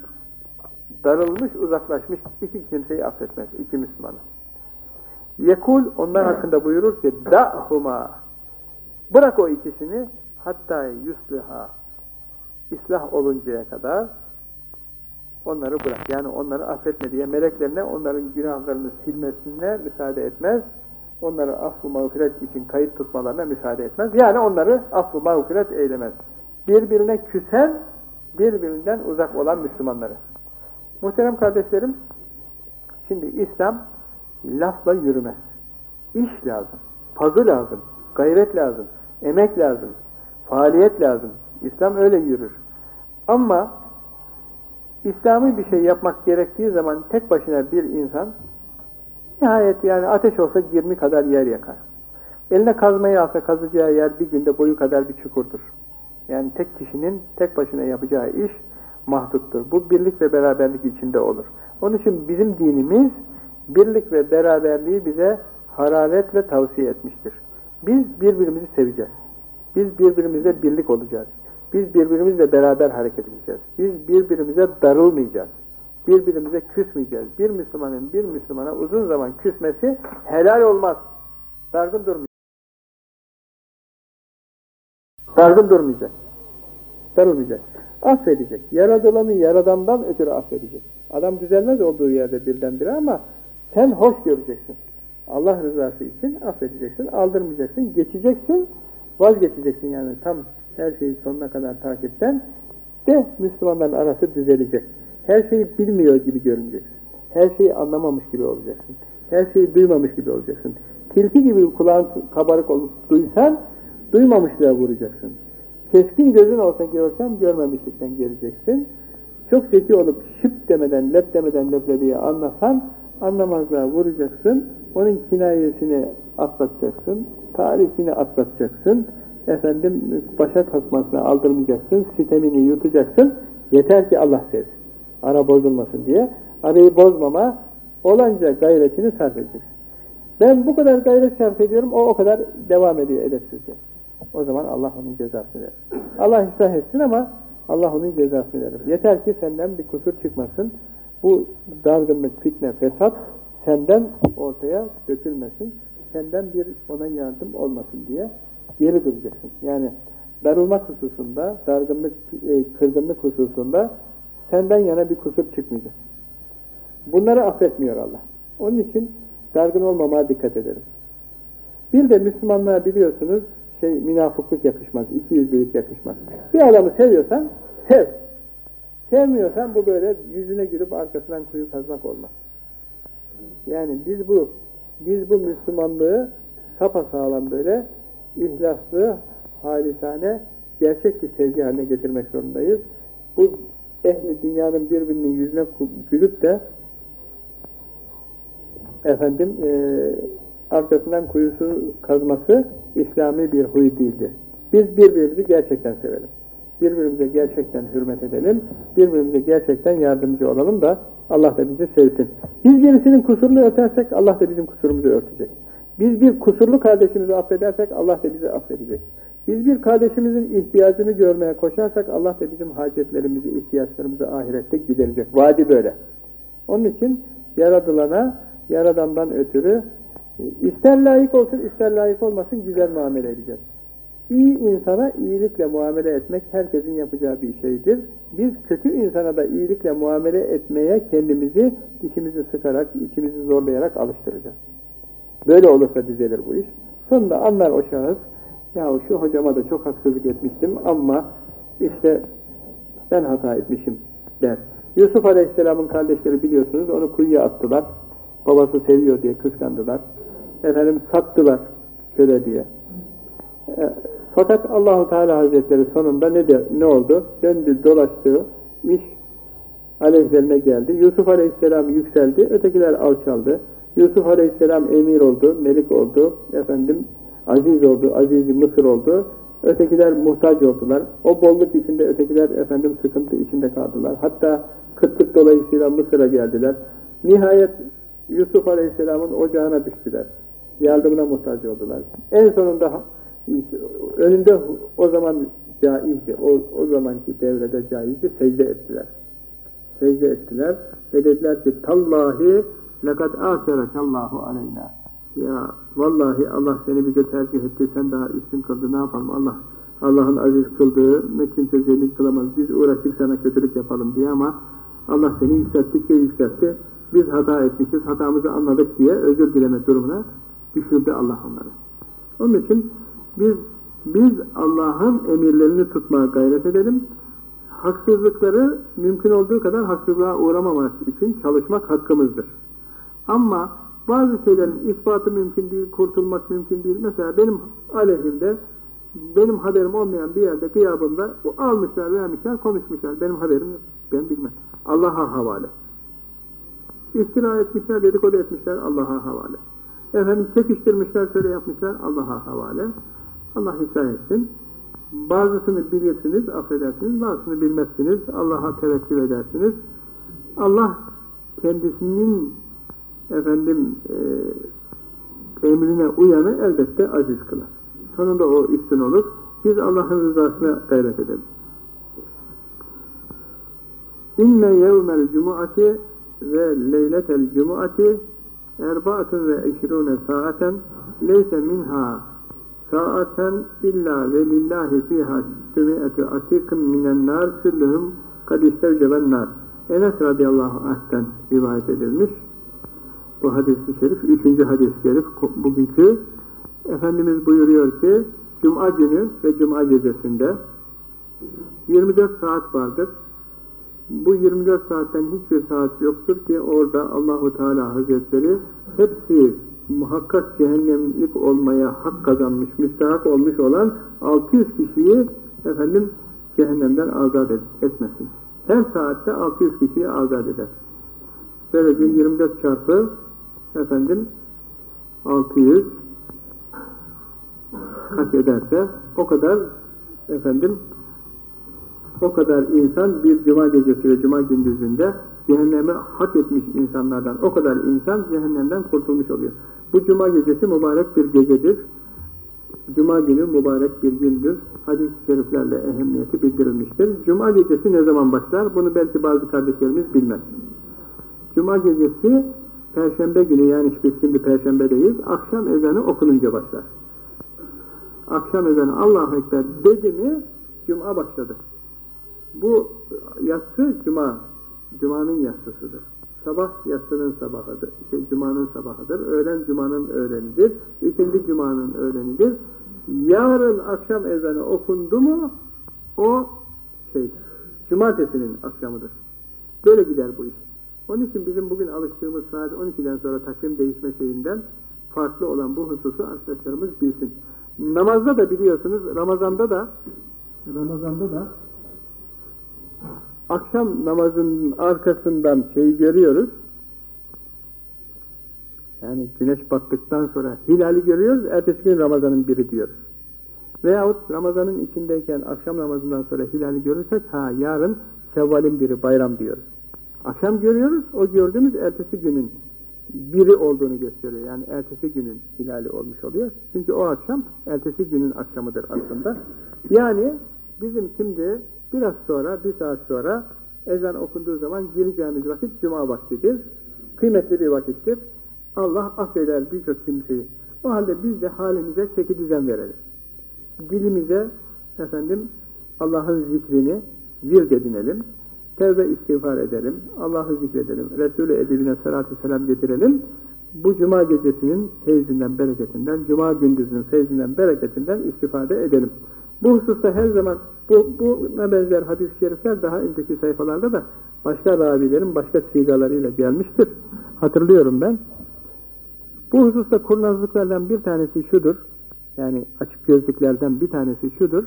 darılmış, uzaklaşmış iki kimseyi affetmez, iki Müslümanı. Yekul onlar hakkında buyurur ki da'huma bırak o ikisini hatta yusliha islah oluncaya kadar onları bırak. Yani onları affetme diye meleklerine onların günahlarını silmesine müsaade etmez. Onları affı mağfiret için kayıt tutmalarına müsaade etmez. Yani onları affı mağfiret eylemez. Birbirine küsen, birbirinden uzak olan Müslümanları. Muhterem kardeşlerim, şimdi İslam lafla yürümez. İş lazım, pazı lazım, gayret lazım, emek lazım, faaliyet lazım. İslam öyle yürür. Ama İslami bir şey yapmak gerektiği zaman tek başına bir insan nihayet yani ateş olsa 20 kadar yer yakar. Eline kazmayı alsa kazacağı yer bir günde boyu kadar bir çukurdur. Yani tek kişinin tek başına yapacağı iş mahduttur. Bu birlik ve beraberlik içinde olur. Onun için bizim dinimiz birlik ve beraberliği bize hararetle tavsiye etmiştir. Biz birbirimizi seveceğiz. Biz birbirimizle birlik olacağız. Biz birbirimizle beraber hareket edeceğiz. Biz birbirimize darılmayacağız. Birbirimize küsmeyeceğiz. Bir Müslümanın bir Müslümana uzun zaman küsmesi helal olmaz. Dargın durmayacak. Dargın durmayacak. Darılmayacak. Affedecek. Yaradılanı yaradandan ötürü affedecek. Adam düzelmez olduğu yerde birdenbire ama sen hoş göreceksin. Allah rızası için affedeceksin, aldırmayacaksın, geçeceksin, vazgeçeceksin yani tam her şeyi sonuna kadar takipten de Müslümanların arası düzelecek. Her şeyi bilmiyor gibi görüneceksin. Her şeyi anlamamış gibi olacaksın. Her şeyi duymamış gibi olacaksın. Tilki gibi kulağın kabarık olup duysan, duymamışlığa vuracaksın. Keskin gözün olsa görsen, görmemişlikten geleceksin. Çok zeki olup şıp demeden, lep demeden leblebiye anlasan, anlamazlığa vuracaksın. Onun kinayesini atlatacaksın. Tarihini atlatacaksın efendim başa kalkmasına aldırmayacaksın, sitemini yutacaksın, yeter ki Allah sevsin. Ara bozulmasın diye. Arayı bozmama olanca gayretini sarf edeceksin. Ben bu kadar gayret sarf ediyorum, o o kadar devam ediyor edepsizce. O zaman Allah onun cezasını verir. Allah ıslah etsin ama Allah onun cezasını verir. Yeter ki senden bir kusur çıkmasın. Bu dargınlık, fitne, fesat senden ortaya dökülmesin. Senden bir ona yardım olmasın diye geri duracaksın. Yani darılmak hususunda, dargınlık, e, kırgınlık hususunda senden yana bir kusur çıkmayacak. Bunları affetmiyor Allah. Onun için dargın olmamaya dikkat edelim. Bir de Müslümanlığa biliyorsunuz şey münafıklık yakışmaz, iki yüzlülük yakışmaz. Bir adamı seviyorsan sev. Sevmiyorsan bu böyle yüzüne gülüp arkasından kuyu kazmak olmaz. Yani biz bu biz bu Müslümanlığı sapasağlam böyle ihlaslı, halisane, gerçek bir sevgi haline getirmek zorundayız. Bu ehli dünyanın birbirinin yüzüne gülüp de efendim e, arkasından kuyusu kazması İslami bir huy değildir. Biz birbirimizi gerçekten sevelim. Birbirimize gerçekten hürmet edelim. Birbirimize gerçekten yardımcı olalım da Allah da bizi sevsin. Biz birisinin kusurunu örtersek Allah da bizim kusurumuzu örtecek. Biz bir kusurlu kardeşimizi affedersek Allah da bizi affedecek. Biz bir kardeşimizin ihtiyacını görmeye koşarsak Allah da bizim hacetlerimizi, ihtiyaçlarımızı ahirette giderecek. Vadi böyle. Onun için yaradılana, yaradandan ötürü ister layık olsun, ister layık olmasın güzel muamele edeceğiz. İyi insana iyilikle muamele etmek herkesin yapacağı bir şeydir. Biz kötü insana da iyilikle muamele etmeye kendimizi, dişimizi sıkarak, içimizi zorlayarak alıştıracağız. Böyle olursa düzelir bu iş. Sonunda anlar o şahıs, ya şu hocama da çok haksızlık etmiştim ama işte ben hata etmişim der. Yusuf Aleyhisselam'ın kardeşleri biliyorsunuz onu kuyuya attılar. Babası seviyor diye kıskandılar. Efendim sattılar köle diye. E, fakat Allahu Teala Hazretleri sonunda ne de, ne oldu? Döndü dolaştı iş aleyhlerine geldi. Yusuf Aleyhisselam yükseldi, ötekiler alçaldı. Yusuf Aleyhisselam emir oldu, melik oldu, efendim aziz oldu, aziz Mısır oldu. Ötekiler muhtaç oldular. O bolluk içinde ötekiler efendim sıkıntı içinde kaldılar. Hatta kıtlık dolayısıyla Mısır'a geldiler. Nihayet Yusuf Aleyhisselam'ın ocağına düştüler. Yardımına muhtaç oldular. En sonunda önünde o zaman caizdi. O, o zamanki devrede caizdi. Secde ettiler. Secde ettiler ve dediler ki tallahi lekad aserekallahu aleyna. Ya vallahi Allah seni bize tercih etti. Sen daha üstün kıldı. Ne yapalım Allah Allah'ın aziz kıldığı ne kimse zelil kılamaz. Biz uğraşıp sana kötülük yapalım diye ama Allah seni yükselttikçe yükseltti. Biz hata etmişiz, hatamızı anladık diye özür dileme durumuna düşürdü Allah onları. Onun için biz biz Allah'ın emirlerini tutmaya gayret edelim. Haksızlıkları mümkün olduğu kadar haksızlığa uğramamak için çalışmak hakkımızdır. Ama bazı şeylerin ispatı mümkün değil, kurtulmak mümkün değil. Mesela benim aleyhimde, benim haberim olmayan bir yerde gıyabımda almışlar, vermişler, konuşmuşlar. Benim haberim yok. Ben bilmem. Allah'a havale. İftira etmişler, dedikodu etmişler, Allah'a havale. Efendim çekiştirmişler, şöyle yapmışlar, Allah'a havale. Allah ıslah etsin. Bazısını bilirsiniz, affedersiniz, bazısını bilmezsiniz, Allah'a tevekkül edersiniz. Allah kendisinin efendim e, emrine uyanı elbette aziz kılar. Sonunda o üstün olur. Biz Allah'ın rızasına gayret edelim. İnne yevmel cumuati ve leyletel cumuati erbaatun ve eşrune saaten leyse minha saaten illa ve lillahi fiha sümi'etü atikın minen nar küllühüm kad istevceben nar. Enes radıyallahu anh'ten rivayet edilmiş. Bu hadis-i şerif, üçüncü hadis-i şerif bugünkü Efendimiz buyuruyor ki Cuma günü ve Cuma gecesinde 24 saat vardır. Bu 24 saatten hiçbir saat yoktur ki orada Allahu Teala Hazretleri hepsi muhakkak cehennemlik olmaya hak kazanmış, müstahak olmuş olan 600 kişiyi efendim cehennemden azat et, etmesin. Her saatte 600 kişiyi azat eder. Böylece 24 çarpı efendim 600 kaç ederse o kadar efendim o kadar insan bir cuma gecesi ve cuma gündüzünde cehenneme hak etmiş insanlardan o kadar insan cehennemden kurtulmuş oluyor. Bu cuma gecesi mübarek bir gecedir. Cuma günü mübarek bir gündür. Hadis-i şeriflerle ehemmiyeti bildirilmiştir. Cuma gecesi ne zaman başlar? Bunu belki bazı kardeşlerimiz bilmez. Cuma gecesi Perşembe günü yani biz şimdi Perşembedeyiz. Akşam ezanı okununca başlar. Akşam ezanı Allahu Ekber dedi mi Cuma başladı. Bu yatsı Cuma, Cuma'nın yatsısıdır. Sabah yatsının sabahıdır, şey, Cuma'nın sabahıdır, öğlen Cuma'nın öğlenidir, ikindi Cuma'nın öğlenidir. Yarın akşam ezanı okundu mu o şeydir, Cumartesinin akşamıdır. Böyle gider bu iş. Onun için bizim bugün alıştığımız saat 12'den sonra takvim değişme şeyinden farklı olan bu hususu arkadaşlarımız bilsin. Namazda da biliyorsunuz, Ramazan'da da Ramazan'da da akşam namazının arkasından şeyi görüyoruz. Yani güneş battıktan sonra hilali görüyoruz, ertesi gün Ramazan'ın biri diyoruz. Veyahut Ramazan'ın içindeyken akşam namazından sonra hilali görürsek, ha yarın Şevval'in biri bayram diyoruz. Akşam görüyoruz, o gördüğümüz ertesi günün biri olduğunu gösteriyor. Yani ertesi günün hilali olmuş oluyor. Çünkü o akşam ertesi günün akşamıdır aslında. Yani bizim şimdi biraz sonra, bir saat sonra ezan okunduğu zaman gireceğimiz vakit cuma vaktidir. Kıymetli bir vakittir. Allah affeder birçok kimseyi. O halde biz de halimize çeki düzen verelim. Dilimize efendim Allah'ın zikrini vird edinelim. Tevbe istiğfar edelim. Allah'ı zikredelim. Resulü edibine salatü selam getirelim. Bu cuma gecesinin feyzinden, bereketinden, cuma gündüzünün feyzinden, bereketinden istifade edelim. Bu hususta her zaman bu, buna benzer hadis-i şerifler daha önceki sayfalarda da başka ravilerin başka sigalarıyla gelmiştir. Hatırlıyorum ben. Bu hususta kurnazlıklardan bir tanesi şudur. Yani açık gözlüklerden bir tanesi şudur.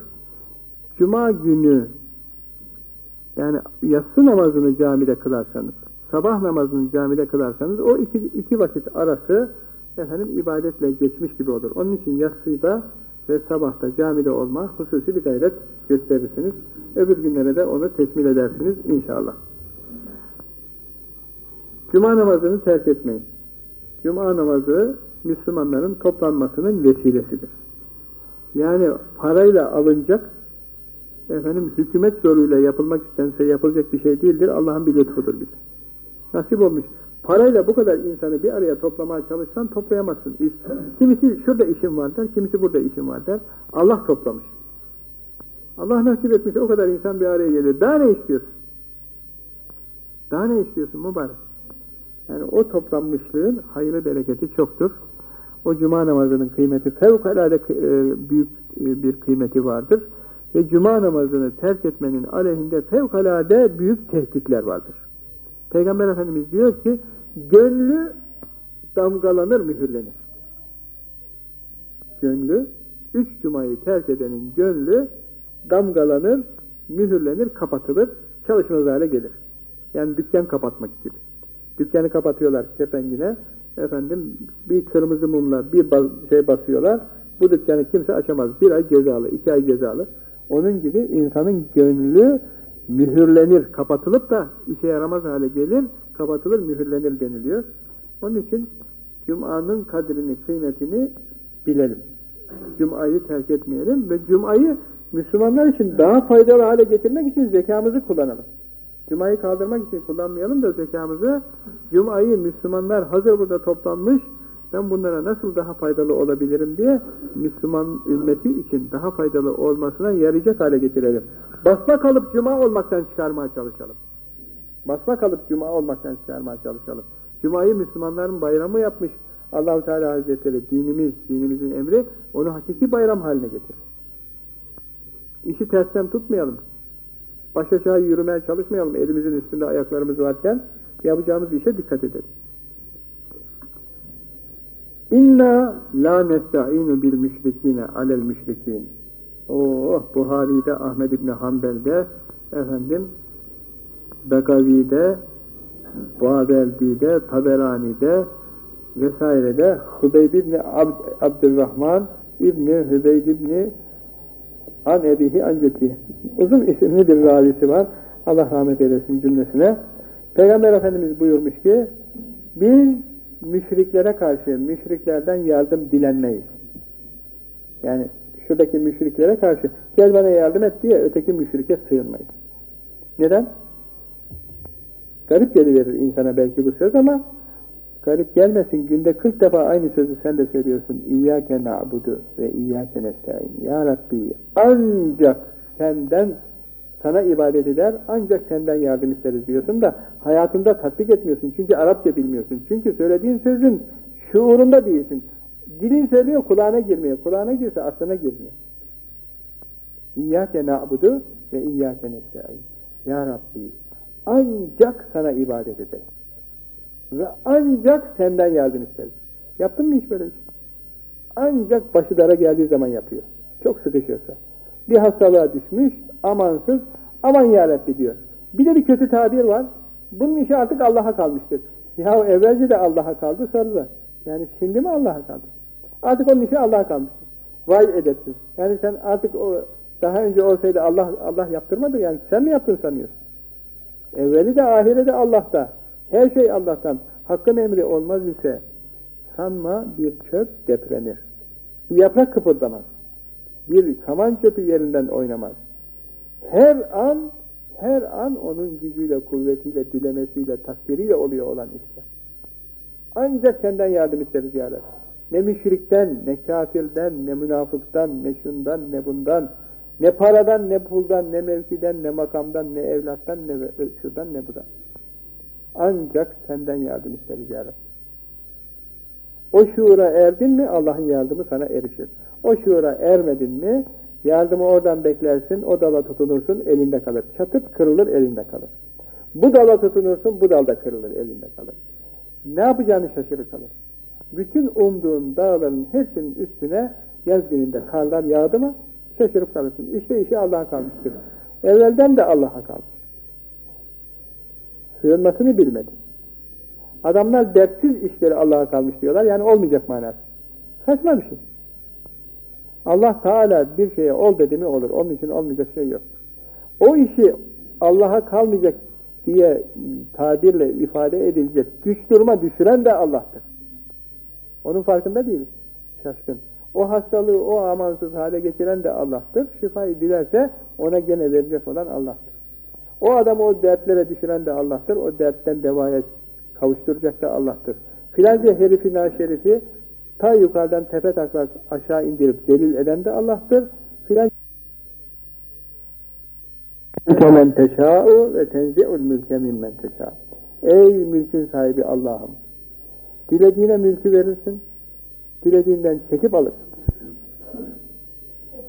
Cuma günü yani yatsı namazını camide kılarsanız, sabah namazını camide kılarsanız o iki, iki vakit arası efendim ibadetle geçmiş gibi olur. Onun için yatsıyı da ve sabahta camide olma hususi bir gayret gösterirsiniz. Öbür günlere de onu tekmil edersiniz inşallah. Cuma namazını terk etmeyin. Cuma namazı Müslümanların toplanmasının vesilesidir. Yani parayla alınacak, efendim hükümet zoruyla yapılmak istense yapılacak bir şey değildir. Allah'ın bir lütfudur bize. Nasip olmuş. Parayla bu kadar insanı bir araya toplamaya çalışsan toplayamazsın. İş. Kimisi şurada işim var der, kimisi burada işim var der. Allah toplamış. Allah nasip etmiş o kadar insan bir araya gelir. Daha ne istiyorsun? Daha ne istiyorsun mübarek? Yani o toplanmışlığın hayırlı bereketi çoktur. O cuma namazının kıymeti fevkalade e, büyük e, bir kıymeti vardır. Ve cuma namazını terk etmenin aleyhinde fevkalade büyük tehditler vardır. Peygamber Efendimiz diyor ki, gönlü damgalanır, mühürlenir. Gönlü, üç cumayı terk edenin gönlü damgalanır, mühürlenir, kapatılır, çalışmaz hale gelir. Yani dükkan kapatmak gibi. Dükkanı kapatıyorlar kepengine, efendim bir kırmızı mumla bir şey basıyorlar, bu dükkanı kimse açamaz. Bir ay cezalı, iki ay cezalı. Onun gibi insanın gönlü mühürlenir, kapatılıp da işe yaramaz hale gelir, kapatılır, mühürlenir deniliyor. Onun için Cuma'nın kadrini, kıymetini bilelim. Cuma'yı terk etmeyelim ve Cuma'yı Müslümanlar için daha faydalı hale getirmek için zekamızı kullanalım. Cuma'yı kaldırmak için kullanmayalım da zekamızı, Cuma'yı Müslümanlar hazır burada toplanmış, ben bunlara nasıl daha faydalı olabilirim diye Müslüman ümmeti için daha faydalı olmasına yarayacak hale getirelim. Basma kalıp cuma olmaktan çıkarmaya çalışalım. Basma kalıp cuma olmaktan çıkarmaya çalışalım. Cuma'yı Müslümanların bayramı yapmış Allahu Teala Hazretleri dinimiz, dinimizin emri onu hakiki bayram haline getirir. İşi tersten tutmayalım. Baş aşağı yürümeye çalışmayalım. Elimizin üstünde ayaklarımız varken yapacağımız işe dikkat edelim. İnna la nesta'inu bil müşrikine alel müşrikin. Oh Buhari'de, Ahmed İbni Hanbel'de, efendim, Bekavi'de, Babeldi'de, Taberani'de vesairede Hübeyd İbni Abd Abdurrahman İbni Hübeyd İbni An Ebihi Anceti uzun isimli bir ravisi var. Allah rahmet eylesin cümlesine. Peygamber Efendimiz buyurmuş ki biz müşriklere karşı müşriklerden yardım dilenmeyiz. Yani şuradaki müşriklere karşı gel bana yardım et diye öteki müşrike sığınmayız. Neden? Garip geliverir insana belki bu söz ama garip gelmesin. Günde 40 defa aynı sözü sen de söylüyorsun. İyyâke na'budu ve iyyâke nesta'in. Ya Rabbi ancak senden sana ibadet eder ancak senden yardım isteriz diyorsun da hayatında tatbik etmiyorsun. Çünkü Arapça bilmiyorsun. Çünkü söylediğin sözün şuurunda değilsin. Dilin söylüyor kulağına girmiyor. Kulağına girse aklına girmiyor. İyyâke na'budu ve iyyâke nesta'in. Ya Rabbi ancak sana ibadet ederiz. Ve ancak senden yardım isteriz. Yaptın mı hiç böyle bir şey? Ancak başı dara geldiği zaman yapıyor. Çok sıkışıyorsa. Bir hastalığa düşmüş, amansız, aman yarabbi diyor. Bir de bir kötü tabir var. Bunun işi artık Allah'a kalmıştır. Ya evvelce de Allah'a kaldı, da. Yani şimdi mi Allah'a kaldı? Artık onun işi Allah'a kalmıştır. Vay edepsiz. Yani sen artık o daha önce olsaydı Allah Allah yaptırmadı yani sen mi yaptın sanıyorsun? Evveli de ahire de Allah'ta. Her şey Allah'tan. Hakkın emri olmaz ise sanma bir çöp deprenir. Bir yaprak kıpırdamaz. Bir saman çöpü yerinden oynamaz. Her an her an onun gücüyle, kuvvetiyle, dilemesiyle, takdiriyle oluyor olan işler. Ancak senden yardım isteriz ya Rabbi. Ne müşrikten, ne kafirden, ne münafıktan, ne şundan, ne bundan, ne paradan, ne puldan, ne mevkiden, ne makamdan, ne evlattan, ne şuradan, ne budan. Ancak senden yardım isteriz ya Rabbi. O şuura erdin mi Allah'ın yardımı sana erişir. O şuura ermedin mi yardımı oradan beklersin, o dala tutunursun, elinde kalır. Çatıp kırılır, elinde kalır. Bu dala tutunursun, bu dalda kırılır, elinde kalır. Ne yapacağını şaşırır kalır. Bütün umduğun dağların hepsinin üstüne yaz gününde karlar yağdı mı şaşırıp kalırsın. İşte işi Allah'a kalmıştır. Evvelden de Allah'a kalmış. Sığınmasını bilmedi. Adamlar dertsiz işleri Allah'a kalmış diyorlar. Yani olmayacak manası. Saçma. Allah Teala bir şeye ol dedi mi olur. Onun için olmayacak şey yok. O işi Allah'a kalmayacak diye tabirle ifade edilecek güç duruma düşüren de Allah'tır. Onun farkında değil. Şaşkın. O hastalığı o amansız hale getiren de Allah'tır. Şifayı dilerse ona gene verecek olan Allah'tır. O adamı o dertlere düşüren de Allah'tır. O dertten devaya kavuşturacak da Allah'tır. Filanca herifi naşerifi ta yukarıdan tepe taklak aşağı indirip delil eden de Allah'tır. Filanca men teşâ'u ve tenzi'ul mülke mimmen teşâ. Ey mülkün sahibi Allah'ım! Dilediğine mülkü verirsin, dilediğinden çekip alır.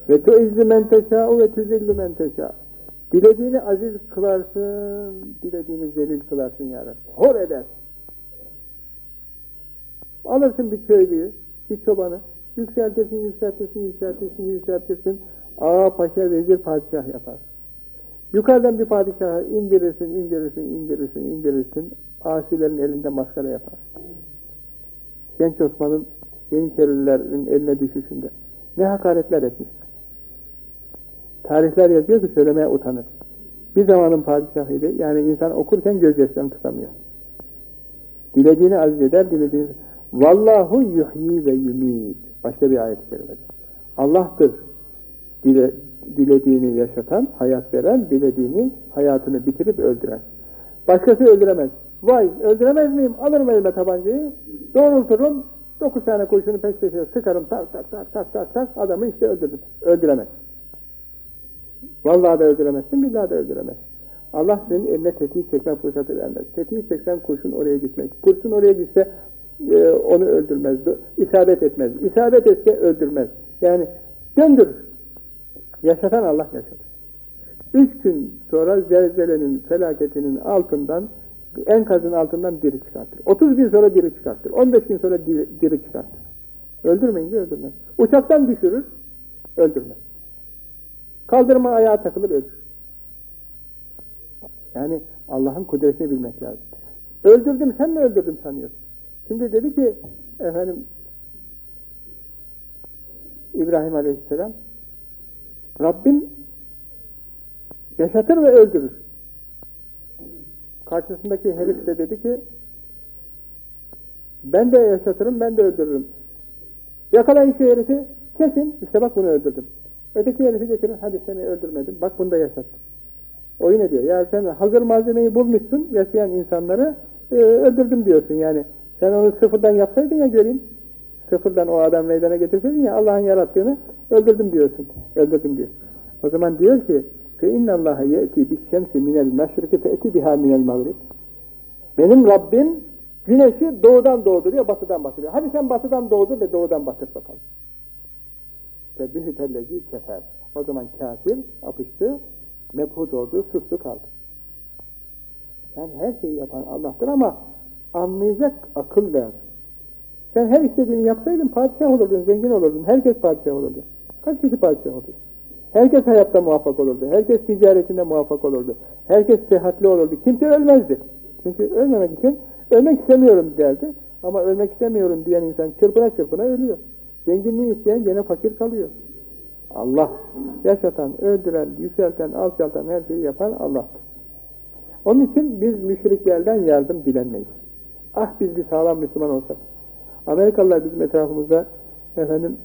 Ve tuizzi men teşâ'u ve tüzilli men teşâ. Dilediğini aziz kılarsın, dilediğini zelil kılarsın yarın. Hor eder. Alırsın bir köylüyü, bir çobanı, yükseltirsin, yükseltirsin, yükseltirsin, yükseltirsin. Ağa, paşa, vezir, padişah yapar. Yukarıdan bir padişahı indirirsin, indirirsin, indirirsin, indirirsin. Asilerin elinde maskara yapar. Genç Osman'ın Yeniçerilerin eline düşüşünde. Ne hakaretler etmişler. Tarihler yazıyor ki söylemeye utanır. Bir zamanın padişahıydı. Yani insan okurken gözyaşlarını tutamıyor. Dilediğini aziz eder, dilediğini... Vallahu yuhyi ve yumit. Başka bir ayet-i kerimede. Allah'tır dile, dilediğini yaşatan, hayat veren, dilediğini hayatını bitirip öldüren. Başkası öldüremez. Vay öldüremez miyim? Alırım elime tabancayı, doğrulturum, dokuz tane kurşunu peş peşe sıkarım, tak tak tak tak tak tak, adamı işte öldürdüm. Öldüremez. Vallahi da öldüremezsin, billahi da öldüremez. Allah senin eline tetiği çekme fırsatı vermez. Tetiği çeksen kurşun oraya gitmez. Kurşun oraya gitse e, onu öldürmez, isabet etmez. İsabet etse öldürmez. Yani döndürür. Yaşatan Allah yaşatır. Üç gün sonra zelzelenin, felaketinin altından, enkazın altından diri çıkartır. Otuz gün sonra diri çıkartır. On beş gün sonra diri, diri çıkartır. Öldürmeyince öldürmez. Uçaktan düşürür, öldürmez. Kaldırma ayağa takılır, öldür. Yani Allah'ın kudretini bilmek lazım. Öldürdüm, sen mi öldürdüm sanıyorsun? Şimdi dedi ki, efendim, İbrahim Aleyhisselam, Rabbim yaşatır ve öldürür. Karşısındaki herif de dedi ki ben de yaşatırım, ben de öldürürüm. Yakalayın şu herifi, kesin, işte bak bunu öldürdüm. Öteki herifi getirin, hadi seni öldürmedim, bak bunu da yaşattım. O yine diyor, ya sen hazır malzemeyi bulmuşsun, yaşayan insanları e, öldürdüm diyorsun yani. Sen onu sıfırdan yapsaydın ya göreyim, sıfırdan o adam meydana getirseydin ya Allah'ın yarattığını öldürdüm diyorsun. Öldürdüm diyor. O zaman diyor ki فَاِنَّ اللّٰهَ يَأْتِي بِالشَّمْسِ مِنَ الْمَشْرِكِ فَاَتِ بِهَا مِنَ الْمَغْرِبِ Benim Rabbim güneşi doğudan doğduruyor, batıdan batırıyor. Hadi sen batıdan doğdur ve doğudan batır bakalım. Tebbihütellezi kefer. O zaman kafir apıştı, mebhut oldu, sustu kaldı. Yani her şeyi yapan Allah'tır ama anlayacak akıl lazım. Sen her istediğini yapsaydın padişah olurdun, zengin olurdun. Herkes padişah olurdu. Kaç kişi padişah oldu? Herkes hayatta muvaffak olurdu. Herkes ticaretinde muvaffak olurdu. Herkes sıhhatli olurdu. Kimse ölmezdi. Çünkü ölmemek için ölmek istemiyorum derdi. Ama ölmek istemiyorum diyen insan çırpına çırpına ölüyor. Zenginliği isteyen gene fakir kalıyor. Allah yaşatan, öldüren, yükselten, alçaltan her şeyi yapan Allah'tır. Onun için biz müşriklerden yardım dilenmeyiz. Ah biz bir sağlam Müslüman olsak. Amerikalılar bizim etrafımızda efendim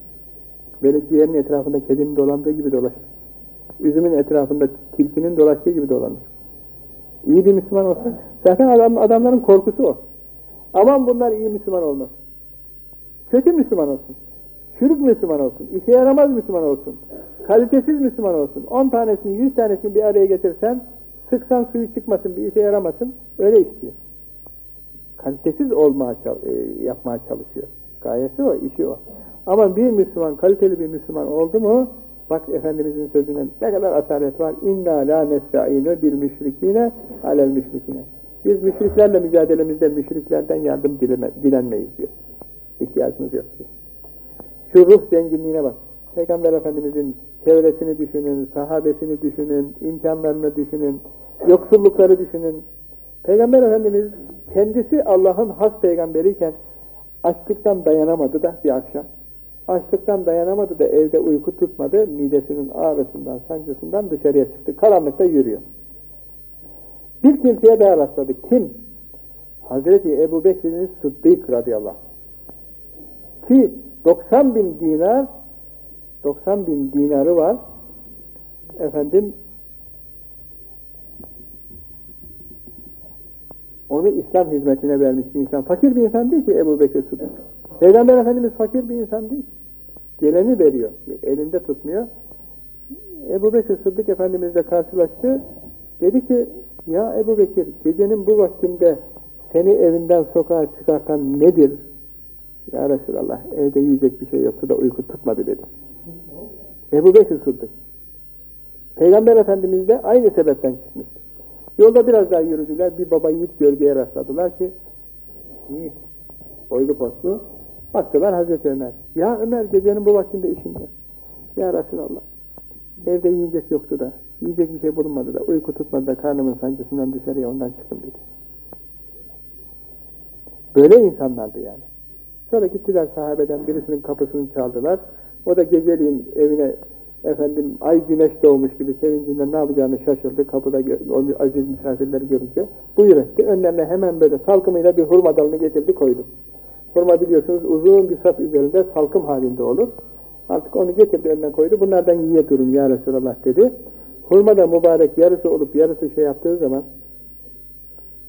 böyle ciğerin etrafında kedinin dolandığı gibi dolaşır. Üzümün etrafında tilkinin dolaştığı gibi dolanır. İyi bir Müslüman olsa zaten adam, adamların korkusu o. Aman bunlar iyi Müslüman olmaz. Kötü Müslüman olsun. Çürük Müslüman olsun. işe yaramaz Müslüman olsun. Kalitesiz Müslüman olsun. On tanesini, yüz tanesini bir araya getirsen sıksan suyu çıkmasın, bir işe yaramasın. Öyle istiyor kalitesiz olmaya e, yapmaya çalışıyor. Gayesi o, işi o. Ama bir Müslüman, kaliteli bir Müslüman oldu mu, bak Efendimizin sözüne ne kadar asalet var. İnna la nesta'inu bil müşrikine alel müşrikine. Biz müşriklerle mücadelemizde müşriklerden yardım dileme, dilenmeyiz diyor. İhtiyacımız yok diyor. Şu ruh zenginliğine bak. Peygamber Efendimizin çevresini düşünün, sahabesini düşünün, imkanlarını düşünün, yoksullukları düşünün. Peygamber Efendimiz Kendisi Allah'ın has peygamberiyken açlıktan dayanamadı da bir akşam. Açlıktan dayanamadı da evde uyku tutmadı. Midesinin ağrısından, sancısından dışarıya çıktı. Karanlıkta yürüyor. Bir kimseye daha rastladı. Kim? Hazreti Ebu Bekir'in Sıddık radıyallahu anh. Ki 90 bin dinar 90 bin dinarı var. Efendim onu İslam hizmetine vermiş bir insan. Fakir bir insan değil ki Ebu Bekir Sıddık. Peygamber Efendimiz fakir bir insan değil. Geleni veriyor. Elinde tutmuyor. Ebu Bekir Sıddık Efendimizle karşılaştı. Dedi ki ya Ebu Bekir gecenin bu vaktinde seni evinden sokağa çıkartan nedir? Ya Resulallah evde yiyecek bir şey yoktu da uyku tutmadı dedi. Ebu Bekir Sıddık. Peygamber Efendimiz de aynı sebepten çıkmıştı. Yolda biraz daha yürüdüler. Bir baba yiğit gölgeye rastladılar ki yiğit, boylu postlu. Baktılar Hazreti Ömer. Ya Ömer gecenin bu vaktinde işin ne? Ya Resulallah. Evde yiyecek yoktu da. Yiyecek bir şey bulunmadı da. Uyku tutmadı da karnımın sancısından dışarıya ondan çıktım dedi. Böyle insanlardı yani. Sonra gittiler sahabeden birisinin kapısını çaldılar. O da geceliğin evine efendim ay güneş doğmuş gibi sevincinden ne yapacağını şaşırdı. Kapıda o aziz misafirleri görünce buyur etti. Önlerine hemen böyle salkımıyla bir hurma dalını getirdi koydu. Hurma biliyorsunuz uzun bir sap üzerinde salkım halinde olur. Artık onu getirdi önüne koydu. Bunlardan yiye durun ya Resulallah dedi. Hurma da mübarek yarısı olup yarısı şey yaptığı zaman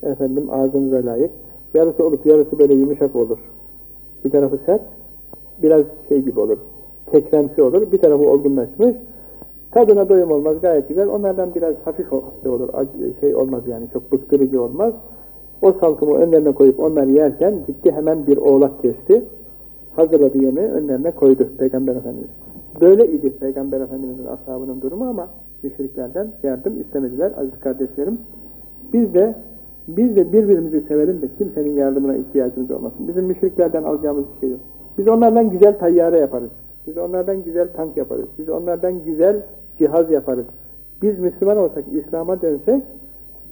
efendim ağzınıza layık yarısı olup yarısı böyle yumuşak olur. Bir tarafı sert biraz şey gibi olur. Kekremsi olur. Bir tarafı olgunlaşmış. Tadına doyum olmaz. Gayet güzel. Onlardan biraz hafif olur. Şey olmaz yani. Çok bıktırıcı olmaz. O salkımı önlerine koyup onları yerken gitti hemen bir oğlak kesti. Hazırladı yemeği önlerine koydu Peygamber Efendimiz. Böyle idi Peygamber Efendimiz'in ashabının durumu ama müşriklerden yardım istemediler aziz kardeşlerim. Biz de biz de birbirimizi sevelim de kimsenin yardımına ihtiyacımız olmasın. Bizim müşriklerden alacağımız bir şey yok. Biz onlardan güzel tayyare yaparız. Biz onlardan güzel tank yaparız. Biz onlardan güzel cihaz yaparız. Biz Müslüman olsak, İslam'a dönsek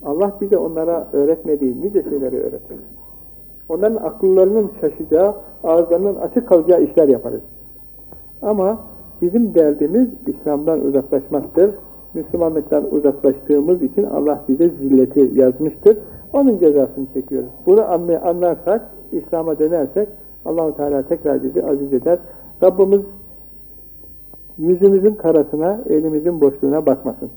Allah bize onlara öğretmediği nice şeyleri öğretir. Onların akıllarının şaşacağı, ağızlarının açık kalacağı işler yaparız. Ama bizim derdimiz İslam'dan uzaklaşmaktır. Müslümanlıktan uzaklaştığımız için Allah bize zilleti yazmıştır. Onun cezasını çekiyoruz. Bunu anlarsak, İslam'a dönersek Allahu Teala tekrar bizi aziz eder. Rabbimiz yüzümüzün karasına, elimizin boşluğuna bakmasın.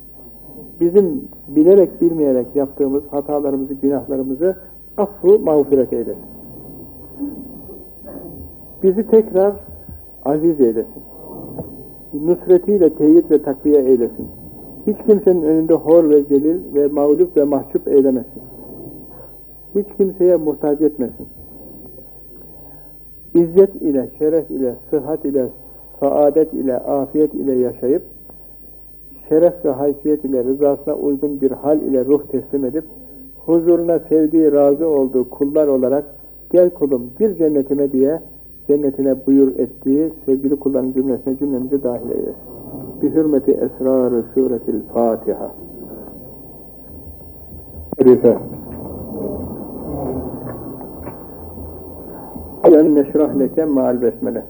Bizim bilerek bilmeyerek yaptığımız hatalarımızı, günahlarımızı affu mağfiret eylesin. Bizi tekrar aziz eylesin. Nusretiyle teyit ve takviye eylesin. Hiç kimsenin önünde hor ve zelil ve mağlup ve mahcup eylemesin. Hiç kimseye muhtaç etmesin. İzzet ile, şeref ile, sıhhat ile, saadet ile, afiyet ile yaşayıp, şeref ve haysiyet ile, rızasına uygun bir hal ile ruh teslim edip, huzuruna sevdiği, razı olduğu kullar olarak, gel kulum bir cennetime diye, cennetine buyur ettiği sevgili kulların cümlesine cümlemizi dahil eylesin. Bi hürmeti esrar-ı suretil Fatiha. Rife. Elen neşrah leke ma'al besmele.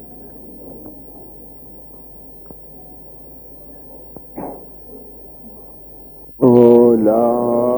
Lord.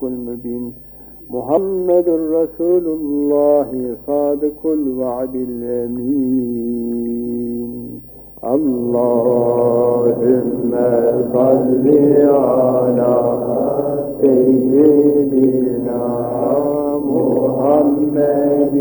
ilahe illallahul melikul hakkul mübin محمد رسول الله صادق الوعد الأمين اللهم صل على سيدنا محمد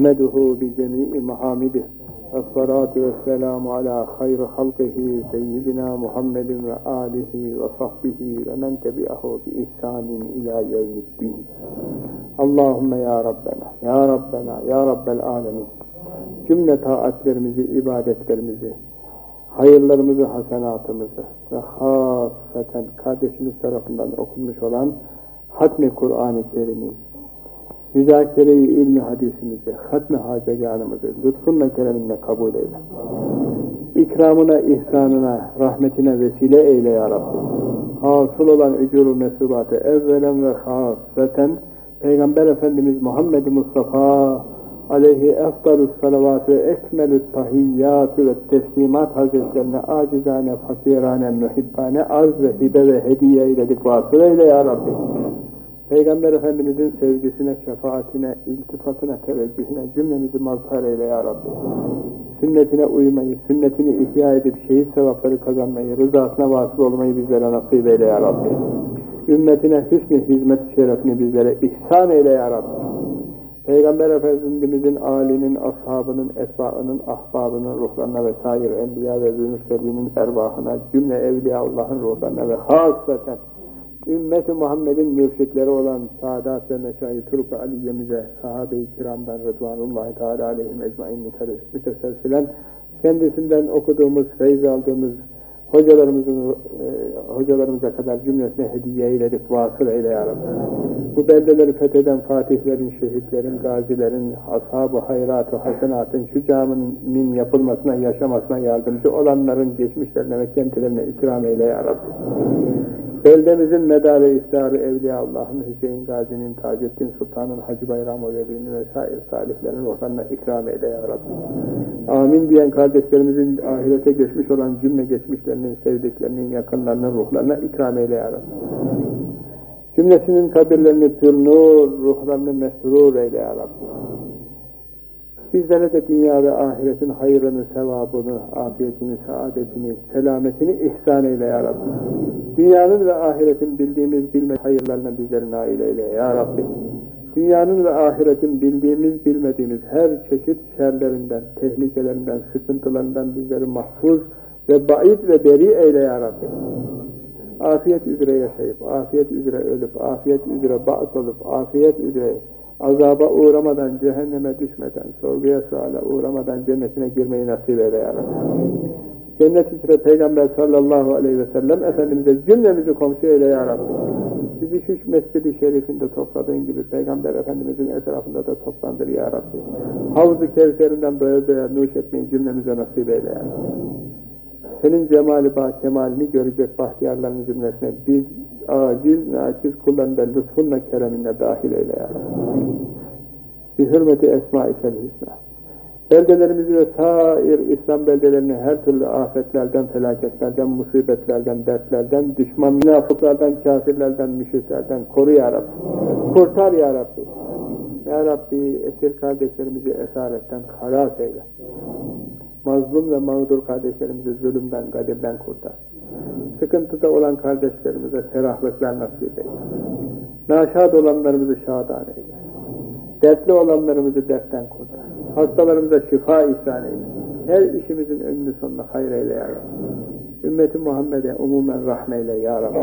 نحمده بجميع محامده والصلاة والسلام على خير خلقه سيدنا محمد وآله وصحبه ومن تبعه بإحسان إلى يوم الدين اللهم يا ربنا يا ربنا يا رب العالمين cümle taatlerimizi, ibadetlerimizi, hayırlarımızı, hasenatımızı ve hasaten kardeşimiz tarafından okunmuş olan Hatmi Kur'an-ı Kerim'i, müzakere-i ilmi hadisimizi, hatmi hacegânımızı lütfunla kereminle kabul eyle. İkramına, ihsanına, rahmetine vesile eyle ya Rabbi. Hasıl olan ücur-u mesubatı evvelen ve hasaten Peygamber Efendimiz Muhammed Mustafa aleyhi efdalus salavat ve ekmelü tahiyyatü ve teslimat hazretlerine acizane, fakirane, mühibbane, arz ve hibe ve hediye eyledik vasıl eyle ya Rabbi. Peygamber Efendimizin sevgisine, şefaatine, iltifatına, teveccühüne cümlemizi mazhar eyle ya Rabbi. Sünnetine uymayı, sünnetini ihya edip şehit sevapları kazanmayı, rızasına vasıl olmayı bizlere nasip eyle ya Rabbi. Ümmetine hüsnü hizmet şerefini bizlere ihsan eyle ya Rabbi. Peygamber Efendimizin âlinin, ashabının, etbaının, ahbabının ruhlarına ve sair enbiya ve mürselinin erbahına, cümle Evliyaullah'ın ruhlarına ve hasaten Ümmet-i Muhammed'in mürşitleri olan Sadat ve Meşayi Turuk-u Aliye'mize, sahabe-i kiramdan Rıdvanullahi Teala aleyhim ecmain müteselsilen kendisinden okuduğumuz, feyz aldığımız hocalarımızın e, hocalarımıza kadar cümlesine hediye eyledik, vasıl eyle ya Rabbi. Bu beldeleri fetheden fatihlerin, şehitlerin, gazilerin, ashab-ı hayrat-ı hasenatın şu caminin yapılmasına, yaşamasına yardımcı olanların geçmişlerine ve kendilerine ikram eyle ya Rabbi. Beldemizin medarı iftarı Evliya Allah'ın Hüseyin Gazi'nin, Taceddin Sultan'ın, Hacı Bayram Veli'nin vesaire salihlerin ruhlarına ikram eyle ya Rabbi. Amin diyen kardeşlerimizin ahirete geçmiş olan cümle geçmişlerinin, sevdiklerinin, yakınlarının ruhlarına ikram eyle ya Rabbi. Cümlesinin kabirlerini pür nur, ruhlarını mesrur eyle ya Rabbi. Bizlere de dünya ve ahiretin hayrını, sevabını, afiyetini, saadetini, selametini ihsan eyle ya Rabbi. Dünyanın ve ahiretin bildiğimiz bilme hayırlarına bizleri nail eyle ya Rabbi. Dünyanın ve ahiretin bildiğimiz bilmediğimiz her çeşit şerlerinden, tehlikelerinden, sıkıntılarından bizleri mahfuz ve ba'id ve beri eyle ya Rabbi. Afiyet üzere yaşayıp, afiyet üzere ölüp, afiyet üzere ba'at olup, afiyet üzere azaba uğramadan, cehenneme düşmeden, sorguya suala uğramadan cennetine girmeyi nasip eyle ya Rabbi. Cennet içre Peygamber sallallahu aleyhi ve sellem Efendimiz'e cümlemizi komşu eyle ya Rabbi. Bizi şu mescid-i şerifinde topladığın gibi Peygamber Efendimiz'in etrafında da toplandır ya Rabbi. Havz-ı Kevser'inden doya doya nuş etmeyi cümlemize nasip eyle ya Rabbi. Senin cemali ba kemalini görecek bahtiyarların cümlesine biz aciz, naciz kullarında lütfunla, kereminle dahil eyle ya Rabbi. Bi hürmeti esma-i hüsna. Beldelerimizi ve sair İslam beldelerini her türlü afetlerden, felaketlerden, musibetlerden, dertlerden, düşman münafıklardan, kafirlerden, müşriklerden koru ya Rabbi. Kurtar ya Rabbi. Ya Rabbi esir kardeşlerimizi esaretten halas eyle. Mazlum ve mağdur kardeşlerimizi zulümden, gadirden kurtar. Sıkıntıda olan kardeşlerimize ferahlıklar nasip eyle. Naşad olanlarımızı şadan eyle. Dertli olanlarımızı dertten kurtar. Hastalarımıza şifa ihsan eyle. Her işimizin önünü sonuna hayır eyle ya Rabbi. Ümmeti Muhammed'e umumen rahmeyle ya Rabbi.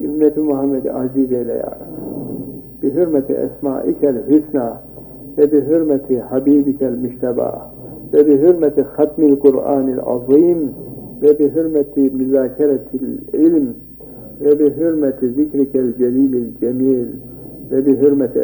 Ümmeti Muhammed'i aziz eyle ya Rabbi. Bi hürmeti esmaikel hüsna ve bi hürmeti habibikel müşteba ve bi hürmeti hatmil Kur'anil azim ve bi hürmeti müzakeretil ilm ve bi hürmeti zikrikel celilil cemil ve bi hürmeti